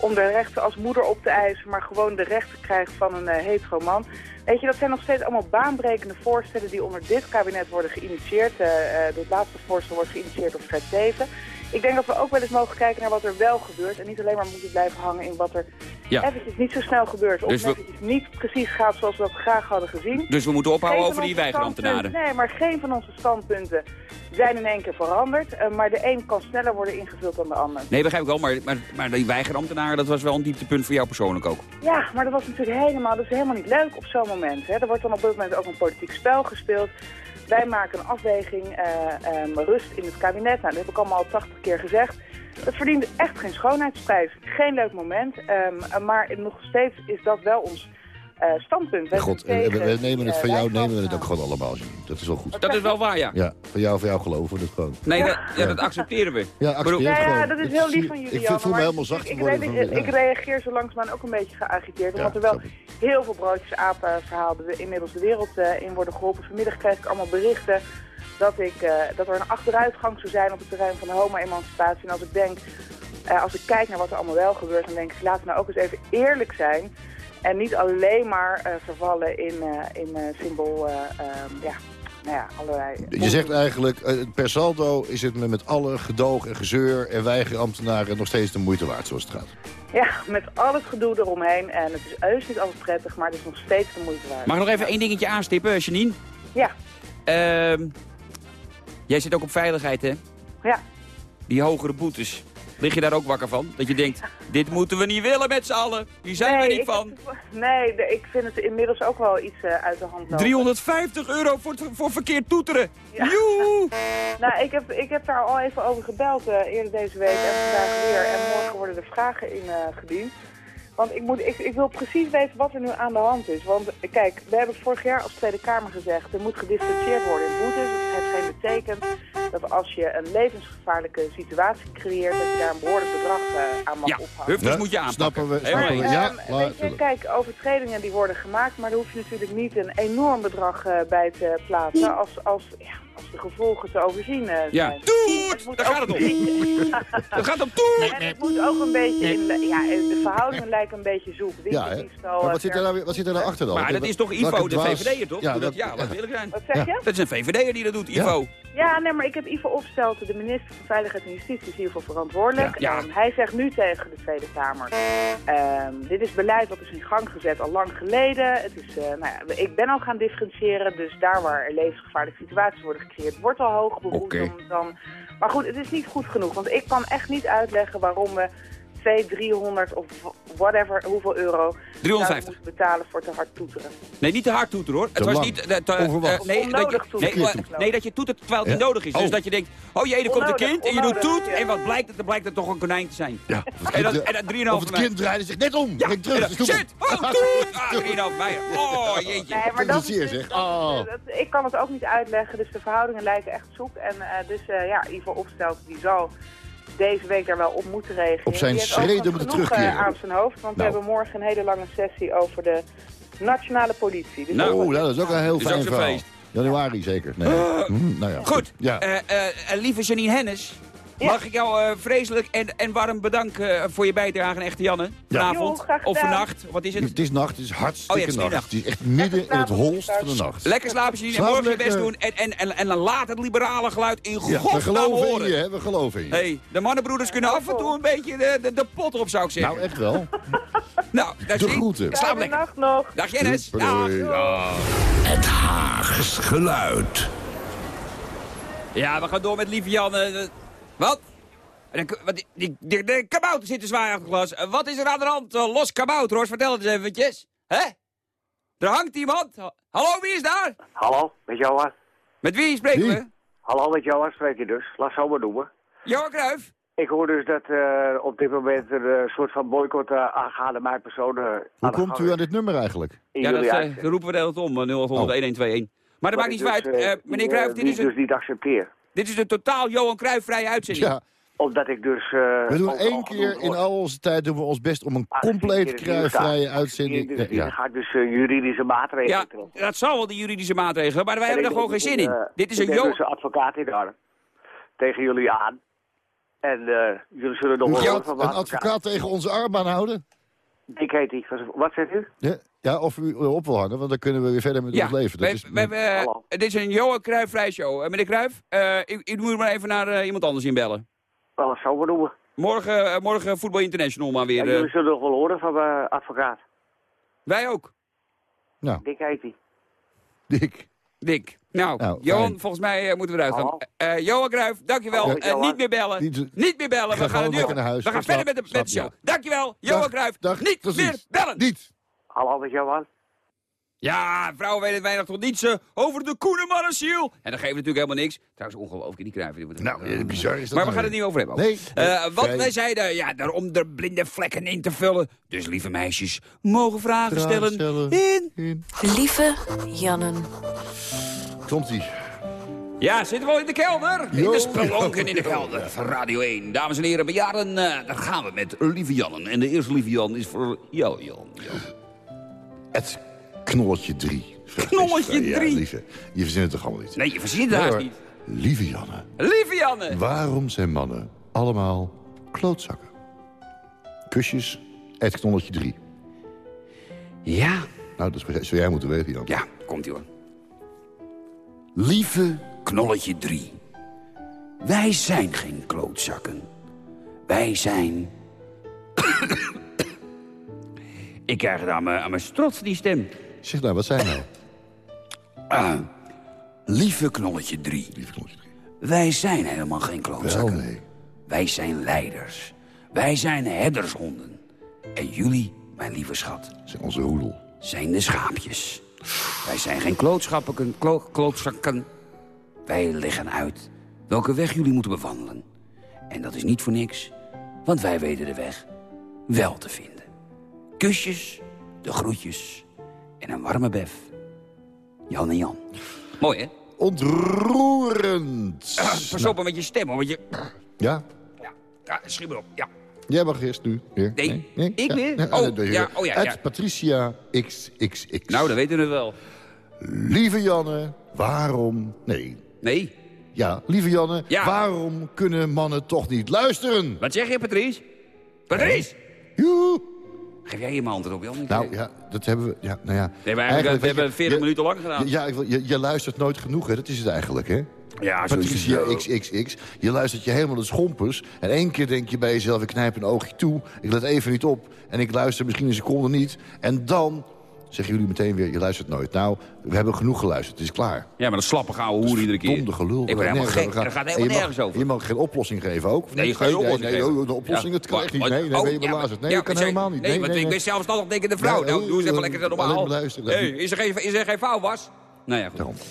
om de rechten als moeder op te eisen, maar gewoon de rechten krijgt van een eh, hetero man. Weet je, dat zijn nog steeds allemaal baanbrekende voorstellen die onder dit kabinet worden geïnitieerd. Eh, dit laatste voorstel wordt geïnitieerd door Fred Teven. Ik denk dat we ook wel eens mogen kijken naar wat er wel gebeurt en niet alleen maar moeten blijven hangen in wat er Ja. eventjes niet zo snel gebeurt. Of Dus we- eventjes niet precies gaat zoals we dat graag hadden gezien. Dus we moeten ophouden Geen over die weigerambtenaren. Nee, maar geen van onze standpunten zijn in één keer veranderd. eh, maar de een kan sneller worden ingevuld dan de ander. Nee, begrijp ik wel, maar, maar, maar die weigerambtenaren, dat was wel een dieptepunt voor jou persoonlijk ook. Ja, maar dat was natuurlijk helemaal, dat is helemaal niet leuk op zo'n moment. Hè. Er wordt dan op dit moment ook een politiek spel gespeeld. Wij maken een afweging, eh, ehm, rust in het kabinet. Nou, dat heb ik allemaal al 80 keer gezegd. Het verdient echt geen schoonheidsprijs. Geen leuk moment. ehm, maar nog steeds is dat wel ons eh, standpunt. God, we, we- tegen we nemen het die, van eh, jou, nemen we het ook gewoon allemaal. Dat is wel goed. Dat is wel waar, ja. Ja, van jou, van jou geloven we het gewoon. Nee, dat, ja, dat accepteren we. Ja, accepteer het Ja, gewoon. ja, dat is heel lief van jullie, Ik Jan, voel me helemaal zacht ik, geworden. ik, van- ik ja. reageer zo langzamerhand ook een beetje geagiteerd. Ja, Omdat er wel heel veel broodjes apen verhalen de- inmiddels de wereld eh, in worden geholpen. Vanmiddag kreeg ik allemaal berichten dat, ik, eh, dat er een achteruitgang zou zijn op het terrein van de homo-emancipatie. En als ik denk, eh, als ik kijk naar wat er allemaal wel gebeurt, dan denk ik, laten we nou ook eens even eerlijk zijn. En niet alleen maar eh, vervallen in, eh, in eh, symbool, eh, ehm, ja, nou ja, allerlei... Je zegt eigenlijk, per saldo is het me met alle gedoog en gezeur en weigerambtenaren nog steeds de moeite waard zoals het gaat. Ja, met al het gedoe eromheen. En het is heus niet altijd prettig, maar het is nog steeds de moeite waard. Mag ik nog even één dingetje aanstippen, Janine? Ja, Ehm, jij zit ook op veiligheid, hè? ja. Die hogere boetes. Lig je daar ook wakker van? Dat je denkt, dit moeten we niet willen met z'n allen. Hier zijn we niet van. nee, de- ik vind het inmiddels ook wel iets eh, uit de hand lopen. 350 euro voor, voor verkeerd toeteren. Ja. Joe! (laughs) Nou, ik heb, ik heb daar al even over gebeld eh, eerder deze week en vandaag weer. En morgen worden er vragen in eh. Want ik, moet, ik, ik wil precies weten wat er nu aan de hand is. Want kijk, we hebben vorig jaar als Tweede Kamer gezegd... er moet gedifferentieerd worden in boetes. Het heeft geen betekent dat als je een levensgevaarlijke situatie creëert... dat je daar een behoorlijk bedrag eh, aan mag Ja, ophangen. hufters Ja, moet je aanpakken. snappen we, snappen we. Ja, Ehm, maar- weet je, kijk, overtredingen die worden gemaakt, maar daar hoef je natuurlijk niet een enorm bedrag eh, bij te plaatsen als, als, ja, als de gevolgen te overzien eh, zijn. Ja, moet Daar gaat het om. (laughs) Dat gaat om! En het moet ook een beetje, in, de- ja, de verhoudingen lijken een beetje zoek. Ja, wat zit er nou, wat zit er nou achter dan? Maar dat ik- is toch Ivo, de VVD'er toch? Ja, dat, dat- ja, laten we eerlijk zijn. Wat zeg je? Dat is een VVD'er die dat doet. Ivo. Ja, nee, maar ik heb Ivo Opstelten, de minister van Veiligheid en Justitie, is hiervoor verantwoordelijk. Ja. Ja. Hij zegt nu tegen de Tweede Kamer, ehm, dit is beleid wat is in gang gezet al lang geleden. Het is, eh, nou ja, ik ben al gaan differentiëren, dus daar waar er levensgevaarlijke situaties worden gecreëerd, wordt al Oké. dan, dan... Maar goed, het is niet goed genoeg, want ik kan echt niet uitleggen waarom we 200, 300 of whatever, hoeveel euro... 350. zouden moeten betalen voor te hard toeteren. Nee, niet te hard toeteren hoor. Het was lang. niet... eh, te- Onverwacht. eh, nee, dat je, Onnodig nee, toeteren. eh, nee, dat je toetert terwijl het niet Ja? nodig is. Dus Oh. dat je denkt, oh jee, er komt een Onnodig, kind en je doet toet. ja. En wat blijkt het? Dan blijkt het toch een konijn te zijn. Ja, En dan, en 3,5 of het kind draaide zich net om. Ja, terug. en hem. shit, oh, (laughs) toet! Ah, 3,5 meijer. Oh, jeetje. Nee, maar Dat dat is zeer, dus- zeg. dat- Oh. dat- ik kan het ook niet uitleggen, dus de verhoudingen lijken echt zoek. En eh, dus eh, ja, Ivo Opstelt die zal deze week daar wel op moeten reageren. Op zijn schreden moeten eh, terugkeren. aan zijn hoofd, want Nou. we hebben morgen een hele lange sessie over de nationale politie. Dus Nou. Oh, ja, dat is ook een heel fijn verhaal. feest. Januari zeker. Nee. Hm, nou ja. Goed, Ja. eh, eh, eh, lieve Janine Hennis. Mag ik jou eh, vreselijk en, en warm bedanken eh, voor je bijdrage aan Echte Janne? Vanavond Jo, of vannacht, wat is het? Het is nacht, het is hartstikke Oh ja, het is nacht. Het is echt midden in het holst van de nacht. Lekker slapen Janine en Slaap morgen je best lekker. doen. En, en, en, en dan laat het liberale geluid in Ja, we godsnaam geloven in horen. je, hè? We geloven in je. Hey, de mannenbroeders kunnen af en toe een beetje de, de, de pot op, zou ik zeggen. Nou, echt wel. (laughs) Nou, daar De zie je. groeten. Slaap lekker. nacht nog. Dag Jennis. Dag. Het Haags geluid. Ja, we gaan door met lieve Jan. Wat? En de, die, die- de kabouter zit te zwaar achter het glas. Eh, wat is er aan de hand? Eh, los kabouter, hoor. Vertel het eens eventjes. Hè? Er hangt iemand. Hallo, wie is daar? Hallo, met Johan. Met wie spreken Wie? we? Hallo, met Johan spreek je dus. Laat zo maar noemen. Johan Cruijff. Ik hoor dus dat eh, op dit moment er een soort van boycott uh, aangaande mijn persoon. eh, Hoe de komt u aan is dit nummer eigenlijk? in Ja, dat, roepen we de hele tijd om. eh, 0800 Oh. 1121. Maar dat maakt niet dus, uit. meneer die, dit die is, ik dus niet accepteer. Dit is een totaal Johan Cruijff-vrije uitzending. Ja, Omdat ik dus... eh, we doen één keer in al onze tijd doen we ons best om een Ah, compleet ik kruifvrije uitzending. Dus, Ja, Dan ja. ga ik dus eh, juridische maatregelen Ja, dat zal wel de juridische maatregelen, maar wij En hebben er ik- gewoon geen zin in. eh, Dit is ik een Johan... dus een advocaat in de arm. Tegen jullie aan. En eh, jullie zullen nog wel een advocaat tegen onze arm aanhouden? Dick heet hij. Wat zegt u? Ja, ja, of u op wil hangen, want dan kunnen we weer verder met Ja, ons leven. Dat we, is, we, we- dit is een Johan Cruijff-vrij show. Eh, meneer Cruijff, eh ik, ik moet maar even naar eh, iemand anders inbellen. Wel, zo maar noemen. Morgen, eh, morgen Voetbal International maar weer. jullie zullen nog wel horen van mijn advocaat. wij ook, nou, Dick heet hij. Dick. Dick. Nou, Nou, Johan, fijn. volgens mij moeten we eruit gaan. Eh, Johan Cruijff, dankjewel. Niet meer bellen. Niet- Niet, meer bellen. Ga We gaan, het nu, lekker naar huis. we gaan verder met de, met de show. Dankjewel, Johan Dag, Cruijff. dag, niet meer bellen. Niet. Hallo met Johan. Ja, vrouwen weten weinig tot niets eh, over de Koenemanensiel. En dan geven we natuurlijk helemaal niks. Trouwens, ongelooflijk, die moet- Nou, ja, bizar is dat Maar we gaan het niet over hebben. Nee, Eh, nee, wat wij zeiden, ja, daarom de blinde vlekken in te vullen. Dus lieve meisjes, mogen vragen stellen. stellen. In. In. Lieve Jannen. Komt-ie. Ja, zitten we al in de kelder? in Jo, de spelonken in de (laughs) kelder van Radio 1. Dames en heren, bejaarden, uh, daar gaan we met lieve Jannen. En de eerste lieve Jan is voor jou, Jan. Jan. Het knolletje 3. Knolletje Ja, drie? lieve. Je verzint het toch allemaal niet? Nee, je verzint het haast niet. Lieve Janne, Lieve Janne. waarom zijn mannen allemaal klootzakken? Kusjes, het knolletje 3. Ja, Nou, dat zou jij moeten weten, Jan. ja, komt ie hoor. Lieve knolletje 3. Wij zijn geen klootzakken. Wij zijn... Ik krijg het aan mijn, aan mijn strots, die stem. Zeg nou, wat zijn nou? Ah, lieve knolletje 3. Lieve knolletje 3. Wij zijn helemaal geen Wel, klootzakken. nee. Wij zijn leiders. Wij zijn herdershonden. En jullie, mijn lieve schat, Zijn onze hoedel. zijn de schaapjes. Wij zijn geen klootschappen, klo klootzakken. Wij leggen uit welke weg jullie moeten bewandelen. En dat is niet voor niks, want wij weten de weg wel te vinden. Kusjes, de groetjes en een warme bef. Jan en Jan. Mooi, hè? Ontroerend. (clears throat) Pas op met je stem, hoor, want je... Ja, Ja, ja schiet erop, ja. jij mag eerst nu. Weer. Nee, ik weer? Ja, Oh, nee, nee, ja, oh ja, Uit. Patricia XXX. Nou, dat weten we wel. Lieve Janne, waarom... Nee, Nee. ja, lieve Janne, Ja. waarom kunnen mannen toch niet luisteren? Wat zeg je, Patrice? Patrice! Joe. Geef jij je mijn antwoord op, Jan? Nou ja, dat hebben we... Ja, nou ja. Nee, maar eigenlijk, we hebben je, 40 je- minuten lang gedaan. Ja, je, je luistert nooit genoeg, hè? Dat is het eigenlijk, hè? Ja, Patricia. XXX. Je luistert je helemaal de schompers. En één keer denk je bij jezelf, ik knijp een oogje toe. Ik let even niet op. En ik luister misschien een seconde niet. En dan zeggen jullie meteen weer, je luistert nooit. Nou, we hebben genoeg geluisterd. Het is klaar. Ja, maar dat slappe gouden hoer iedere keer. Domde gelul. Ik word helemaal gek. Dat gaat je helemaal mag- nergens over. Je mag geen oplossing geven ook? Nee, geen oplossing nee, nee, de oplossing, het kan echt niet. Nee, nee, oh, ben je. Nee, dat kan helemaal niet. Nee, want ik ben zelfstandig denkende vrouw. Nee, Nou, doe eens even oh, lekker normaal. Hey, is, er geen, geen vouwwas? Nou ja, goed.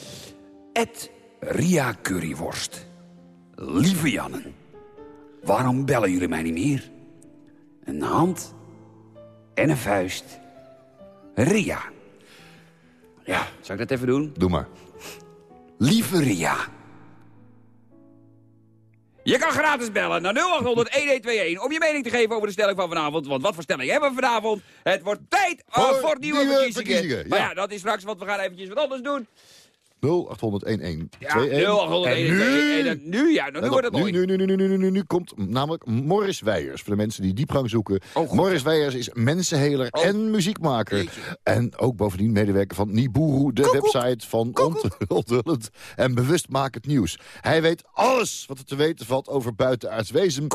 Ed Ria Curryworst. Lieve Jannen. Waarom bellen jullie mij niet meer? Een hand en een vuist. Ria. Ja, zou ik dat even doen? Doe maar. Lieve Ria. Je kan gratis bellen naar 0800-1121 om je mening te geven over de stelling van vanavond. Want wat voor stelling hebben we vanavond? Het wordt tijd uh, Voor nieuwe, nieuwe verkiezingen. verkiezingen, Maar ja. ja, dat is straks, want we gaan eventjes wat anders doen. 0800 1121. Ja, 0800 En nu? En nu, ja, Let wordt het nu, mooi. nu, nu, nu, nu, nu, nu, nu komt namelijk Morris Weijers. Voor de mensen die diepgang zoeken. Oh. Morris Weijers is mensenheler Oh. en muziekmaker. En ook bovendien medewerker van Niboeru, de website van Onthullend en Bewustmakend Nieuws. Hij weet alles wat er te weten valt over buitenaards wezen.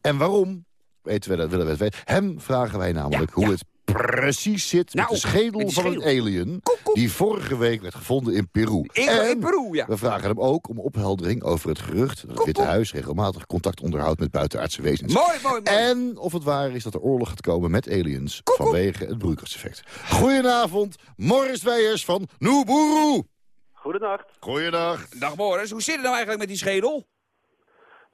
En waarom? Weten we dat, willen we het weten. Hem vragen wij namelijk hoe het precies zit Nou, met de schedel met van een alien... die vorige week werd gevonden in Peru. In, En- in Peru, ja. we vragen hem ook om opheldering over het gerucht... dat het Witte Huis regelmatig contact onderhoudt met buitenaardse wezens. Mooi, mooi, mooi. En of het waar is dat er oorlog gaat komen met aliens... vanwege het broeikaseffect. Goedenavond, Morris Weijers van Noeboeroe. Goedendag. Goeiedag. Dag Boris, hoe zit het nou eigenlijk met die schedel?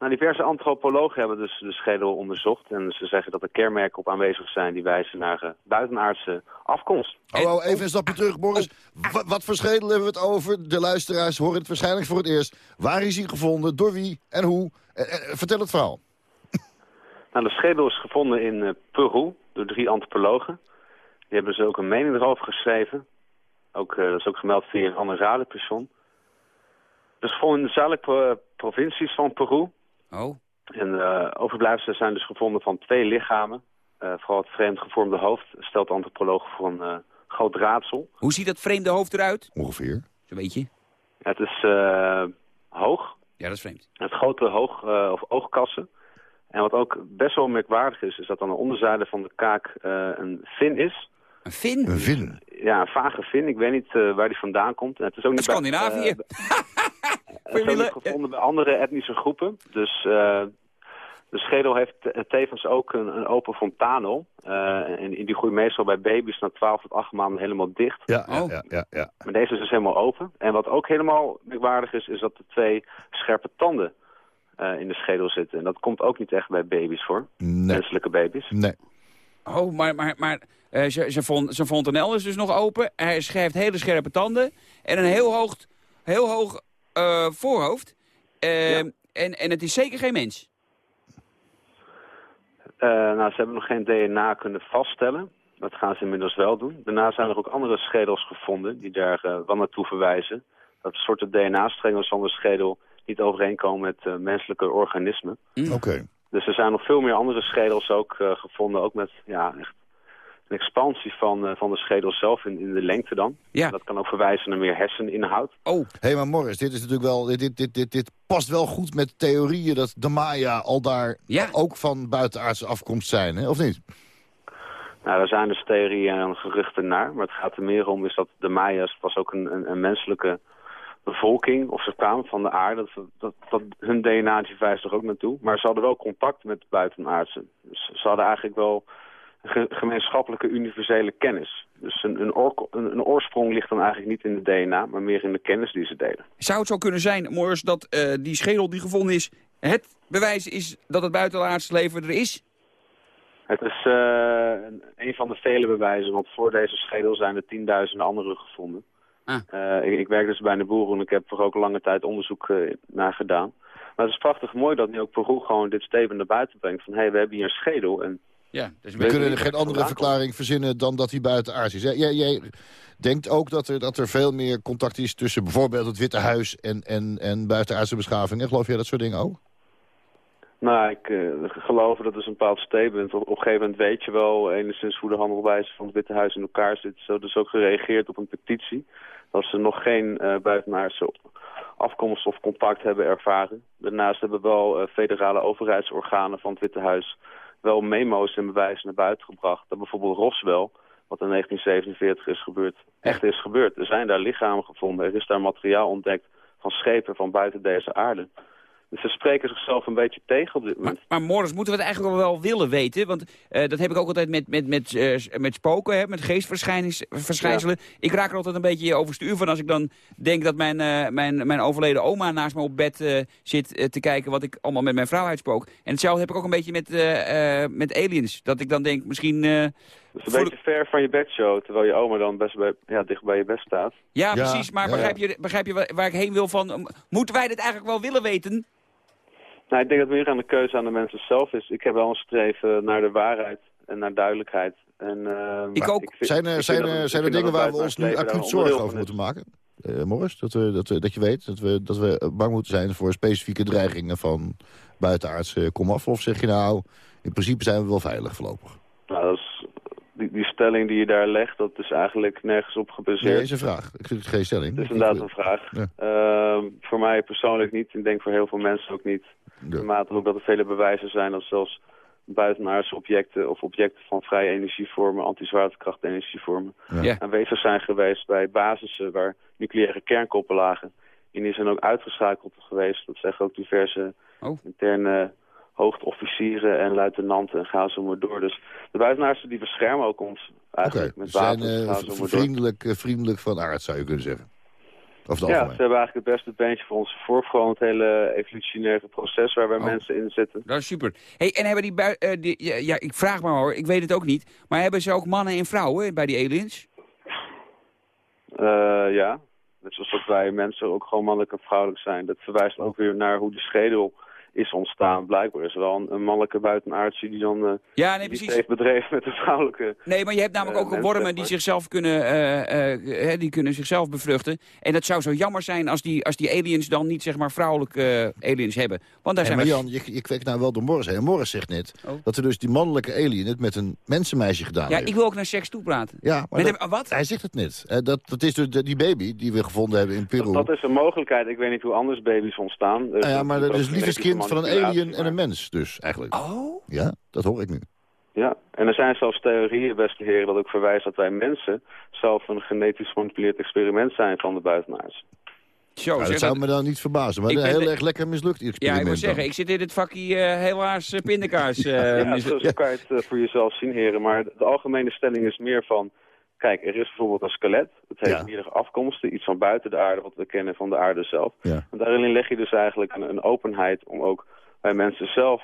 Nou, diverse antropologen hebben dus de schedel onderzocht. En ze zeggen dat er kenmerken op aanwezig zijn die wijzen naar eh, buitenaardse afkomst. Oh, oh, even een stapje terug, Morris. Wa- wat voor schedel hebben we het over? De luisteraars horen het waarschijnlijk voor het eerst. Waar is hij gevonden? Door wie? En hoe? Eh, eh, vertel het verhaal. (laughs) Nou, de schedel is gevonden in Peru door drie antropologen. Die hebben dus ook een mening erover geschreven. Ook, eh, dat is ook gemeld via een ander radiopersoon. Dus gevonden in de zuidelijke provincies van Peru. Oh, En uh, overblijfselen zijn dus gevonden van twee lichamen. Eh, vooral het vreemd gevormde hoofd stelt de antropoloog voor een eh, groot raadsel. hoe ziet dat vreemde hoofd eruit? Ongeveer. Zo weet je. Het is eh, hoog, Ja, dat is vreemd. Het grote hoog, eh, of oogkassen. En wat ook best wel merkwaardig is, is dat aan de onderzijde van de kaak eh, een fin is. Een vin? Een vin. Ja, een vage fin. Ik weet niet eh, waar die vandaan komt. En het is ook niet bij- Scandinavië. (laughs) ook niet gevonden bij andere etnische groepen. Dus eh, de schedel heeft te- tevens ook een, een open fontanel. Eh, en die groeit meestal bij baby's na 12 tot 8 maanden helemaal dicht. Ja, ja, Oh. ja, ja, ja. Maar deze is dus helemaal open. En wat ook helemaal merkwaardig is, is dat er twee scherpe tanden eh, in de schedel zitten. En dat komt ook niet echt bij baby's voor. Nee. Menselijke baby's. Nee. Oh, maar, maar, maar eh, zijn- zijn fon- zijn fontanel is dus nog open. Hij schrijft hele scherpe tanden. En een heel hoog, heel hoog eh, voorhoofd. Eh, Ja. en, en het is zeker geen mens. Eh, nou, ze hebben nog geen DNA kunnen vaststellen. Dat gaan ze inmiddels wel doen. Daarna zijn er ook andere schedels gevonden die daar eh, wel naartoe verwijzen. Dat soorten DNA-strengels van de schedel niet overeenkomen met eh, menselijke organismen. Oké. Dus er zijn nog veel meer andere schedels ook eh, gevonden. Ook met ja, echt een expansie van, eh, van de schedel zelf in, in de lengte dan. Ja. Dat kan ook verwijzen naar meer herseninhoud. Oh, Hé, hey, maar Morris, dit is natuurlijk wel. Dit, dit, dit, dit, dit past wel goed met theorieën dat de Maya al daar Ja. ook van buitenaardse afkomst zijn, hè? of niet? Nou, daar zijn dus theorieën en geruchten naar. Maar het gaat er meer om is dat de Maya's was ook een, een, een menselijke bevolking. Of ze kwamen van de aarde. Dat, dat, dat, hun DNA die verwijst er ook naartoe. Maar ze hadden wel contact met buitenaardse. Dus ze hadden eigenlijk wel ge- gemeenschappelijke universele kennis. Dus een, een, oor- een, een oorsprong ligt dan eigenlijk niet in de DNA, maar meer in de kennis die ze delen. zou het zo kunnen zijn, Morris, dat eh, die schedel die gevonden is... het bewijs is dat het buitenaards leven er is? Het is eh, een, van de vele bewijzen, want voor deze schedel zijn er tienduizenden andere gevonden. Ah. Eh, ik, ik werk dus bij de boeren en ik heb er ook lange tijd onderzoek naar gedaan. Maar het is prachtig mooi dat nu ook Peru gewoon dit statement naar buiten brengt. Van hé, hey, we hebben hier een schedel en Ja, dus We kunnen er geen andere verklaring verzinnen dan dat hij buitenaards is. hè? Jij, jij denkt ook dat er, dat er veel meer contact is tussen bijvoorbeeld het Witte Huis en, en, en buitenaardse beschavingen. Geloof jij dat soort dingen ook? Nou, ik eh, geloof dat is een bepaald statement. Op, op een gegeven moment weet je wel enigszins hoe de handelwijze van het Witte Huis in elkaar zit. Zo dus ook gereageerd op een petitie. dat ze nog geen uh, buitenaardse afkomst of contact hebben ervaren. Daarnaast hebben wel uh, federale overheidsorganen van het Witte Huis wel memo's en bewijzen naar buiten gebracht. Dat bijvoorbeeld Roswell, wat in 1947 is gebeurd, echt is gebeurd. Er zijn daar lichamen gevonden, er is daar materiaal ontdekt van schepen van buiten deze aarde. Dus ze spreken zichzelf een beetje tegen op dit moment. Maar, maar Morris, moeten we het eigenlijk wel willen weten? Want uh, dat heb ik ook altijd met, met, met, uh, met spoken, hè, met geestverschijnselen. Ik raak er altijd een beetje overstuur van als ik dan denk dat mijn, uh, mijn, mijn overleden oma naast me op bed zit te kijken wat ik allemaal met mijn vrouw uitspook. En hetzelfde heb ik ook een beetje met, met aliens. Dat ik dan denk, misschien... Dat is een beetje ver van je bedshow, terwijl je oma dan best bij, ja, dicht bij je bed staat. Ja, precies. Maar ja, begrijp, je, begrijp je waar ik heen wil van... Moeten wij dit eigenlijk wel willen weten? Nou, ik denk dat meer aan de keuze aan de mensen zelf is. Ik heb wel een streven naar de waarheid en naar duidelijkheid. En, uh, ik ook. Ik vind, zijn er, zijn er, zijn er dingen waar we ons nu acuut zorgen over moeten maken? Uh, Morris, dat, we, dat, dat je weet dat we, dat we bang moeten zijn voor specifieke dreigingen van buitenaardse komaf? Of zeg je nou, in principe zijn we wel veilig voorlopig? Nou, dat is, stelling die je daar legt, dat is eigenlijk nergens op gebaseerd. Nee, is een vraag. Ik vind het geen stelling. Het is inderdaad een vraag. Ja. Uh, voor mij persoonlijk niet. Ik denk voor heel veel mensen ook niet. Ja. Mate ook dat er vele bewijzen zijn dat zelfs buitenaardse objecten of objecten van vrije energievormen, anti-zwaartekracht energievormen, ja. aanwezig zijn geweest bij basissen waar nucleaire kernkoppen lagen. En die zijn ook uitgeschakeld geweest. Dat zeggen ook diverse oh. interne hoogofficieren en luitenanten en gaan zo maar door. Dus de buitenaardse die beschermen ook ons eigenlijk okay. met wapens. Ze zijn uh, vriendelijk, uh, vriendelijk van aard, zou je kunnen zeggen. Of ja, ze hebben eigenlijk het beste beentje voor ons voor gewoon het hele evolutionaire proces waar wij oh. mensen in zitten. Dat is super. Hey, en hebben die, uh, die ja, ja, ik vraag maar hoor, ik weet het ook niet, maar hebben ze ook mannen en vrouwen bij die aliens? Uh, ja, net zoals dat wij mensen ook gewoon mannelijk en vrouwelijk zijn. Dat verwijst ook weer naar hoe de schedel is ontstaan. Blijkbaar is er wel een, een mannelijke buitenaardse die dan uh, ja, nee, precies. heeft bedreven met een vrouwelijke... Nee, maar je hebt namelijk ook uh, wormen die zichzelf kunnen, uh, die kunnen zichzelf bevruchten. En dat zou zo jammer zijn als die, als die aliens dan niet zeg maar vrouwelijke aliens hebben. Want daar hey, zijn maar Jan, je, je kwekt nou wel door Morris heen. Morris zegt net oh. dat er dus die mannelijke alien het met een mensenmeisje gedaan ja, heeft. ik wil ook naar seks toe praten. Ja, maar dat, wat? Hij zegt het net. dat, dat is dus die baby die we gevonden hebben in Peru. Dat, dat is een mogelijkheid. Ik weet niet hoe anders baby's ontstaan. Dus ja, maar dat is liefdeskind van een alien en een mens dus, eigenlijk. Oh? Ja, dat hoor ik nu. Ja, en er zijn zelfs theorieën, beste heren, dat ook verwijst dat wij mensen zelf een genetisch gemanipuleerd experiment zijn van de buitenaars. Zo, ja, dat zou me dan niet verbazen, maar heel de... erg lekker mislukt die Ja, ik moet zeggen, ik zit in dit vakje uh, helaas uh, pindakaas. Uh, (laughs) ja, zo, zo kan je het uh, voor jezelf zien, heren. Maar de algemene stelling is meer van... Kijk, er is bijvoorbeeld een skelet. Het heeft ja. meerdere afkomsten. Iets van buiten de aarde, wat we kennen van de aarde zelf. Ja. En daarin leg je dus eigenlijk een, een openheid om ook bij mensen zelf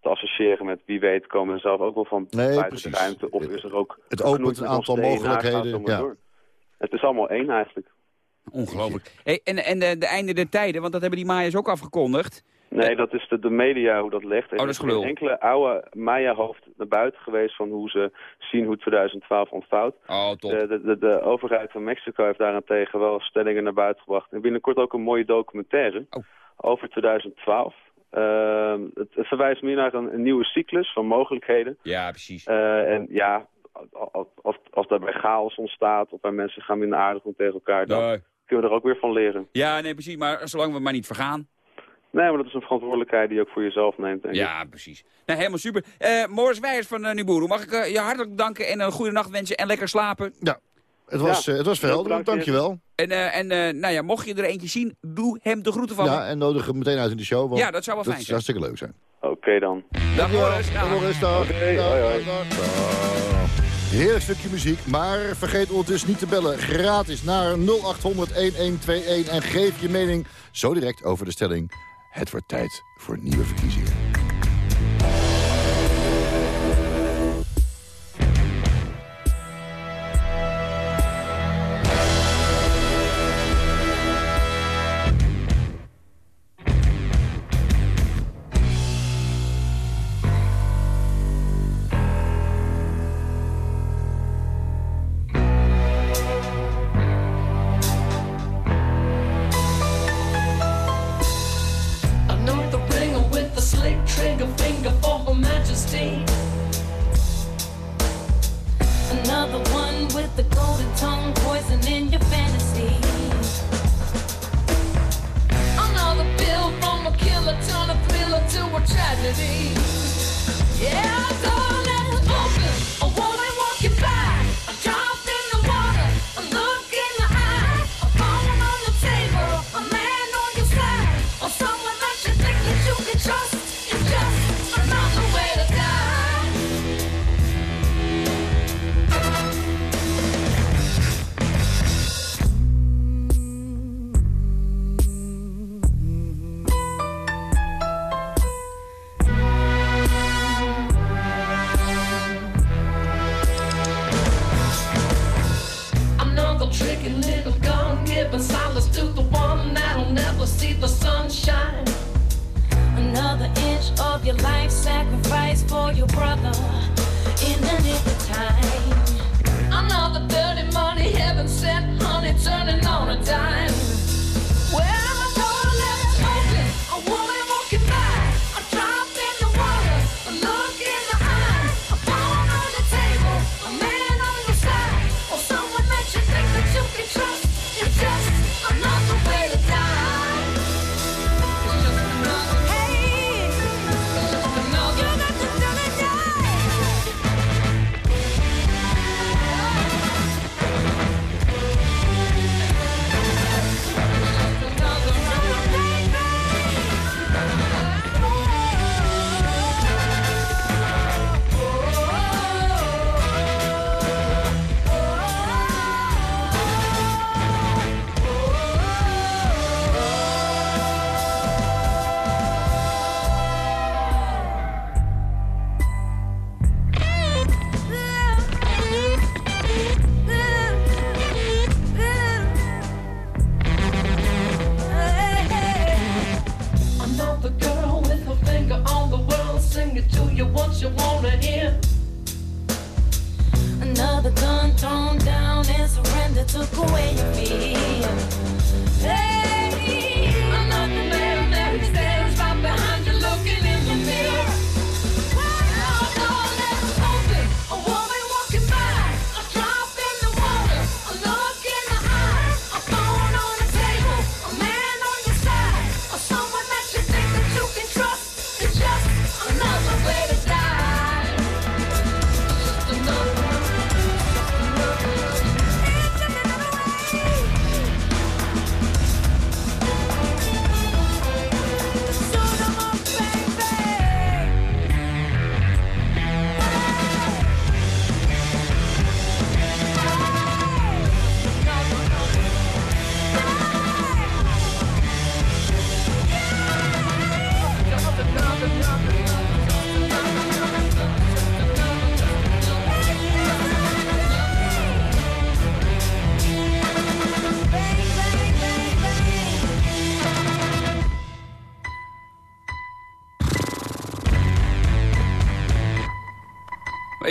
te associëren met wie weet komen ze zelf ook wel van nee, buiten precies. de ruimte. Of is er ook het opent een aantal mogelijkheden. Ja. Het is allemaal één eigenlijk. Ongelooflijk. Hey, en en de, de einde der tijden, want dat hebben die Maya's ook afgekondigd. Nee, dat is de, de media hoe dat legt. Er oh, dat is gelul. enkele oude Maya-hoofd naar buiten geweest van hoe ze zien hoe 2012 ontvouwt. Oh, top. De, de, de, de overheid van Mexico heeft daarentegen wel stellingen naar buiten gebracht. En binnenkort ook een mooie documentaire oh. over 2012. Uh, het, het, verwijst meer naar een, een, nieuwe cyclus van mogelijkheden. Ja, precies. Uh, en ja, als, als, als daarbij chaos ontstaat of bij mensen gaan minder aardig om tegen elkaar, dan nee. kunnen we er ook weer van leren. Ja, nee, precies. Maar zolang we maar niet vergaan. Nee, maar dat is een verantwoordelijkheid die je ook voor jezelf neemt. Denk ja, ik. precies. Nou, helemaal super. Uh, Morris Wijers van uh, Nuburu, mag ik uh, je hartelijk danken en een goede nacht wensen en lekker slapen? Ja, het was, ja. het was verhelderend, dankjewel. En, en nou ja, mocht je er eentje zien, doe hem de groeten van Ja, en nodig hem meteen uit in de show. Want ja, dat zou wel dat fijn zijn. Dat zou hartstikke leuk zijn. Oké okay, dan. Dag Morris. Dag Morris, dag. Heerlijk stukje muziek, maar vergeet ondertussen niet te bellen. Gratis naar 0800 1121 en geef je mening zo direct over de stelling... Het wordt tijd voor nieuwe verkiezingen.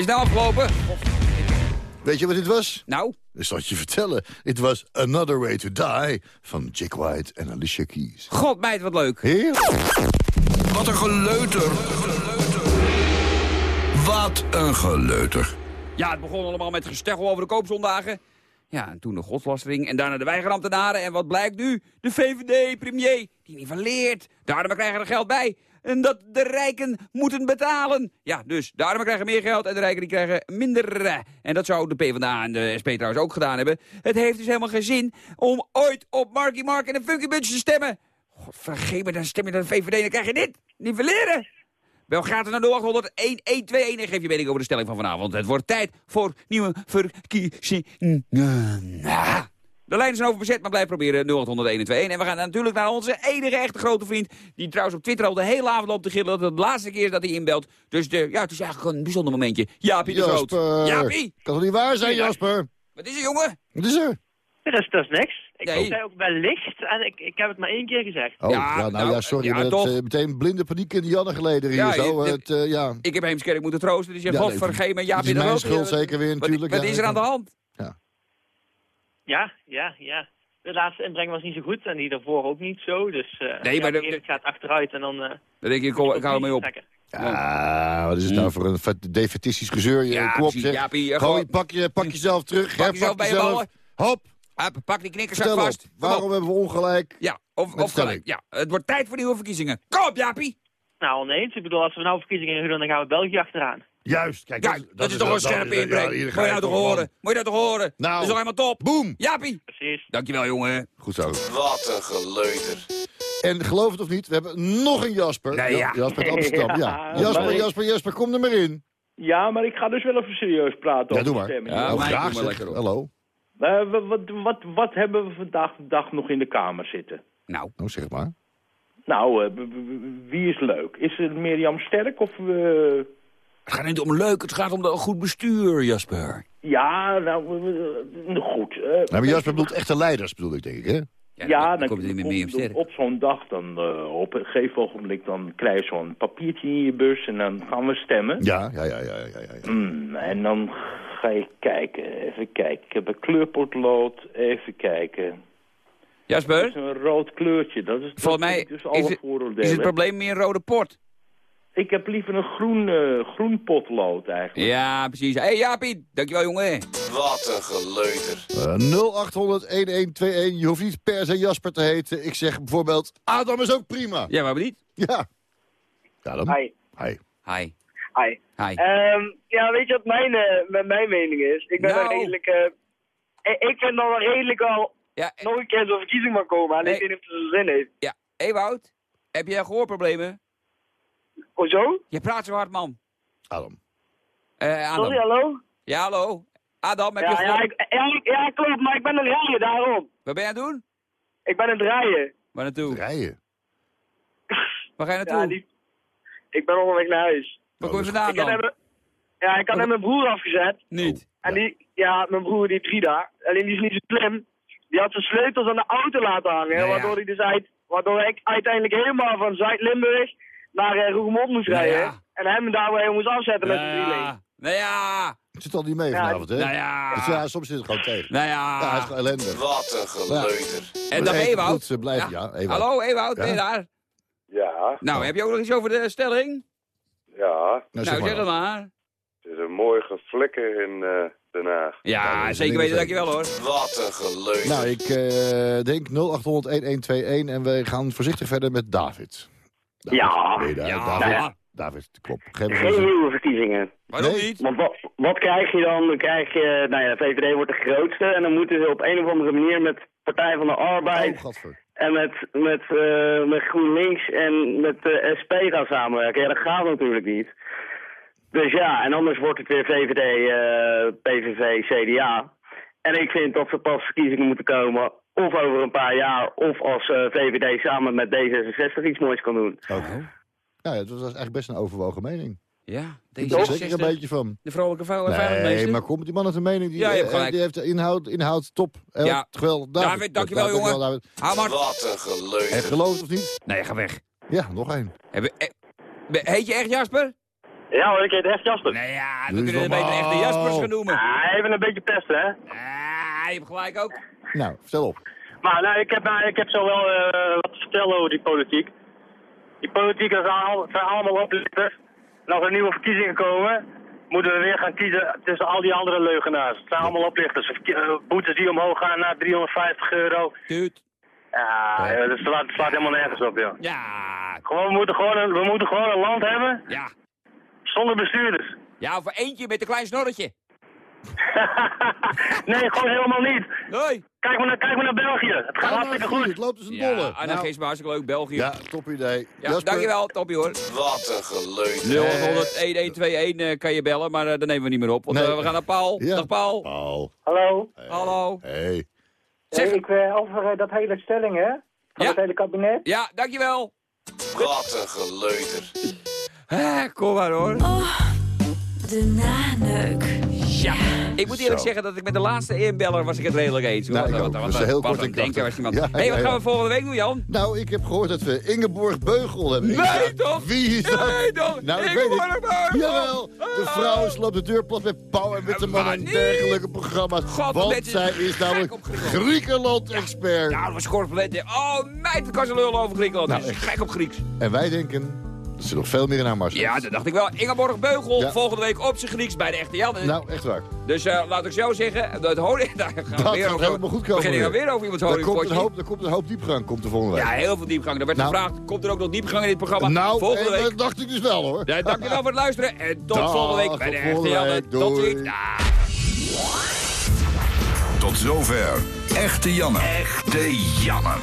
Nou afgelopen? Weet je wat dit was? Nou? Dat zal ik je vertellen. Het was Another Way to Die van Jack White en Alicia Keys. God, meid, wat leuk. Heerlijk. Wat een geleuter. Wat een geleuter. Ja, het begon allemaal met gesteggel over de koopzondagen. Ja, en toen de godslastering en daarna de weigerambtenaren. En wat blijkt nu? De VVD-premier, die niveleert. De armen krijgen er geld bij. En dat de rijken moeten betalen. Ja, dus de armen krijgen meer geld en de rijken die krijgen minder. En dat zou de PvdA en de SP trouwens ook gedaan hebben. Het heeft dus helemaal geen zin om ooit op Marky Mark en de Funky Bunch te stemmen. God, vergeet me, dan stem je naar de VVD en dan krijg je dit. Nivelleren. Bel gratis naar 0800 1121 en geef je mening over de stelling van vanavond. Het wordt tijd voor nieuwe verkiezingen. De lijnen zijn overbezet, maar blijf proberen 0800 1121. En we gaan natuurlijk naar onze enige echte grote vriend... die trouwens op Twitter al de hele avond loopt te gillen... dat het de laatste keer is dat hij inbelt. Dus de, ja, het is eigenlijk een bijzonder momentje. Jaapie de Groot. Jaapie! Kan toch niet waar zijn, Ja. Jasper? Wat is er, jongen? Wat is er? Dat is, dat is niks. Ik Nee. zei ook wellicht en ik, ik heb het maar één keer gezegd. Oh, ja, nou, ja, sorry. ja, eh, meteen blinde paniek in de Janne geleden hier Ja, zo. je- het, eh, ja. Ik heb Heemskerk moeten troosten. Die zegt, Ja, god, nee, vergeet me, het Jaapie is de mijn Groot. schuld zeker weer Wat- natuurlijk. Wat ja. is er aan de hand? Ja, ja, ja. De laatste inbreng was niet zo goed en die daarvoor ook niet zo. Dus eh Nee, ja, maar de- gaat achteruit en dan... eh, Dan denk ik, ik, hou- ik hou ermee op. trekken. Ah, wat is het nou voor een defetistisch gezeur? Je Ja, zeg. Eh, Gooi, pak, je, pak jezelf terug. Pak jezelf bij je jezelf. Hop, Hup, pak die knikkerzak op. vast. Kom Waarom op. hebben we ongelijk? Ja, of, of gelijk. Ja, het wordt tijd voor nieuwe verkiezingen. Kom op, Jaapie! Nou, oneens. Ik bedoel, als we nou verkiezingen doen, dan gaan we België achteraan. Juist, kijk. Kijk, dat, is toch een scherpe inbreng. Moet je nou toch horen? Moet je nou toch horen? Nou. Dat is toch helemaal top? Boom. Jaapie! Precies. Dankjewel, jongen. Goed zo. Wat een geleuter. En geloof het of niet, we hebben nog een Jasper. Nee, ja. Jasper uit Amsterdam, ja. Ja, Jasper, Jasper, Jasper, kom er maar in. Ja, maar ik ga dus wel even serieus praten Ja, over doe maar. stemming. Ja, oh, maar graag maar lekker op. Hallo. Wat, wat, wat, wat hebben we vandaag de dag nog in de Kamer zitten? Nou, Nou, zeg maar. Nou, eh, wie is leuk? Is het Mirjam Sterk of... eh, het gaat niet om leuk, het gaat om een goed bestuur, Jasper. ja, nou, eh, goed. eh, Nou, maar Jasper bedoelt echte leiders, bedoel ik, denk ik, hè? Ja, dan dan komt het niet meer mee op op, zo'n dag, dan eh, op een gegeven ogenblik, dan krijg je zo'n papiertje in je bus en dan gaan we stemmen. Ja, ja, ja, ja, ja, ja. ja. Mm, en dan ga je kijken, even kijken. Ik heb een kleurpotlood, even kijken. Jasper? Dat is een rood kleurtje, dat is, Volgens mij dus is alle het, vooroordelen. is het probleem meer rode port. Ik heb liever een groen, eh, groen potlood eigenlijk. Ja, precies. Hé hey, Jaapie, dankjewel jongen. Wat een geleuter. Eh 0800-1121. Je hoeft niet per se Jasper te heten. Ik zeg bijvoorbeeld, Adam is ook prima. Ja, waarom niet? Ja. Adam? Hi. Hi. Hi. Hi. Hi. Ehm, ja, weet je wat mijn, eh, met mijn mening is? Ik ben Nou. een redelijk... eh, ik- vind dat wel redelijk al Ja, nog een keer zo'n verkiezing mag komen. Alleen ik weet niet of het zin heeft. Ja, Ewout, heb jij gehoorproblemen? Hoezo? Je praat zo hard, man. Adam. Eh, Adam. Sorry, hallo? Ja, hallo. Adam, heb je Ja, gehoor... ja, ik, ja, klopt, maar ik ben aan het rijden, daarom. Wat ben je aan het doen? Ik ben aan het rijden. Waar naartoe? Rijden? Waar ga je naartoe? Ja, die, ik ben onderweg naar huis. Waar kom je vandaan Ik heb dan? ja, ik had net mijn broer afgezet. Niet. En die, ja, mijn broer die Frida, alleen die is niet zo slim. Die had zijn sleutels aan de auto laten hangen, ja. waardoor hij dus uit, waardoor ik uiteindelijk helemaal van Zuid-Limburg naar uh, Roermond moest Nou rijden. ja. En hem daar weer moest afzetten met drieling. Ja. Nou ja. Het zit al niet mee Ja, vanavond, hè? nou ja. Dus ja, soms zit het gewoon tegen. Nou Ja, hij is ja. gewoon ellendig. Wat een geleuter. En dan Ewout. goed, ze blijven- ja, Ewout. Hallo Ewout, ben je Ja. daar? Ja, Nou, heb je ook nog iets over de stelling? ja. Nou, nou, zeg maar. het maar. Het is een mooi geflikker in eh Den Haag. Ja, is zeker weten, dankjewel hoor. Wat een geleuter. Nou, ik eh, denk 0800-1121 en we gaan voorzichtig verder met David. David. Ja. Daar? Ja. David, David, klopt. Geen een- nieuwe verkiezingen. Waarom Nee. niet? Want wat, wat krijg je dan? Dan krijg je, nou ja, de VVD wordt de grootste en dan moeten ze op een of andere manier met Partij van de Arbeid Oh, en met, met, eh, met GroenLinks en met de SP gaan samenwerken. Ja, dat gaat natuurlijk niet. Dus ja, en anders wordt het weer VVD, eh, PVV, CDA. En ik vind dat er pas verkiezingen moeten komen, of over een paar jaar, of als eh, VVD samen met D66 iets moois kan doen. Ook. Nou ja, dat was eigenlijk best een overwogen mening. Ja, Ik ben er zeker een D66. beetje van. De vrolijke vrouw Nee, maar kom, die man heeft een mening. Die, Ja, je hebt eh, gelijk. die heeft de inhoud, inhoud top. Heel Ja. geweldig. David, dankjewel, jongen. David. Hou maar. Wat een En geleuter. geloof het of niet? Nee, ga weg. Ja, nog één. Heb, eh, heet je echt Jasper? Ja hoor, ik heet echt Jasper. Nee ja, we eens kunnen het beter echte Jaspers gaan noemen. Ah, even een beetje pesten, hè? Ah, je hebt gelijk ook. Nou, vertel op. Maar nou, ik heb, nou, ik heb zo wel eh, wat te vertellen over die politiek. Die politiek dat zijn, al- zijn allemaal oplichters. En als er nieuwe verkiezingen komen, moeten we weer gaan kiezen tussen al die andere leugenaars. Het zijn allemaal oplichters. Eh, Boetes die omhoog gaan naar 350 euro. Dude. Ja, eh, dat slaat, dat slaat helemaal nergens op, joh. Ja, Gewoon, we, moeten gewoon een, we moeten gewoon een land hebben ja. zonder bestuurders. Ja, voor eentje met een klein snorretje. (laughs) nee, gewoon helemaal niet. Nee. Kijk maar naar, kijk maar naar België. Het gaat hartstikke goed. Het loopt als een Ja, dolle. anarchisme, hartstikke leuk. België. Ja, top idee. Ja, Jasper, dankjewel, toppie hoor. Wat een geleuter. 0800 1121 eh, kan je bellen, maar eh, dat nemen we niet meer op. Want Nee. eh, we gaan naar Paul. Ja. Dag Paul. Paul. Hallo. Hallo. Hey. Zeg- ik, eh, over dat hele stelling, hè? Van Ja. het hele kabinet. Ja, dankjewel. Wat een geleuter. Ah, kom maar hoor. De naneuk. Ik moet eerlijk Zo. zeggen dat ik met de laatste inbeller was ik het redelijk eens. Nou, Wat- ik is wat- heel kort een en denker was iemand. Ja, hey, wat ja, gaan ja. we volgende week doen, Jan? Nou, ik heb gehoord dat we Ingeborg Beugel hebben. Ik Nee, toch? Wie is dat? Nee, toch? Nou, ik Ingeborg weet het. Beugel. Jawel, de vrouw sloopt de deur plat met Pauw en Witteman maar en dergelijke programma's. God, want zij is namelijk. Griekenland-expert. Ja, dat was corpulent. Oh, meid, dat kan ze lullen over Griekenland. Nou, is gek op Grieks. En wij denken dat ze nog veel meer in haar mars Ja, dat dacht ik wel. Ingeborg Beugel, Ja. volgende week op zijn Grieks bij de echte Jan. Nou, echt waar. Dus eh, laat ik zo zeggen, dat honing... (laughs) Daar gaan we Dat weer gaat over. helemaal goed komen. we weer. weer over iemands Er komt, een hoop, er komt een hoop diepgang komt er volgende week. Ja, heel veel diepgang. Er werd Nou. gevraagd, komt er ook nog diepgang in dit programma? nou, volgende eh, week. dat dacht ik dus wel hoor. Ja, dankjewel voor het luisteren en tot Dag, volgende week bij de echte Janne. Tot ziens. Tot zover. Echte Janne. Echte Janne.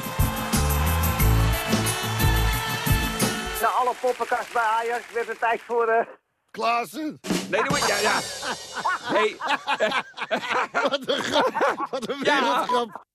Alle poppenkast bij Ajax werd het tijd voor... eh, Klaassen. Nee, doe het. Ja, ja. (laughs) Hey. Wat een grap. Wat een Ja. wereldgrap.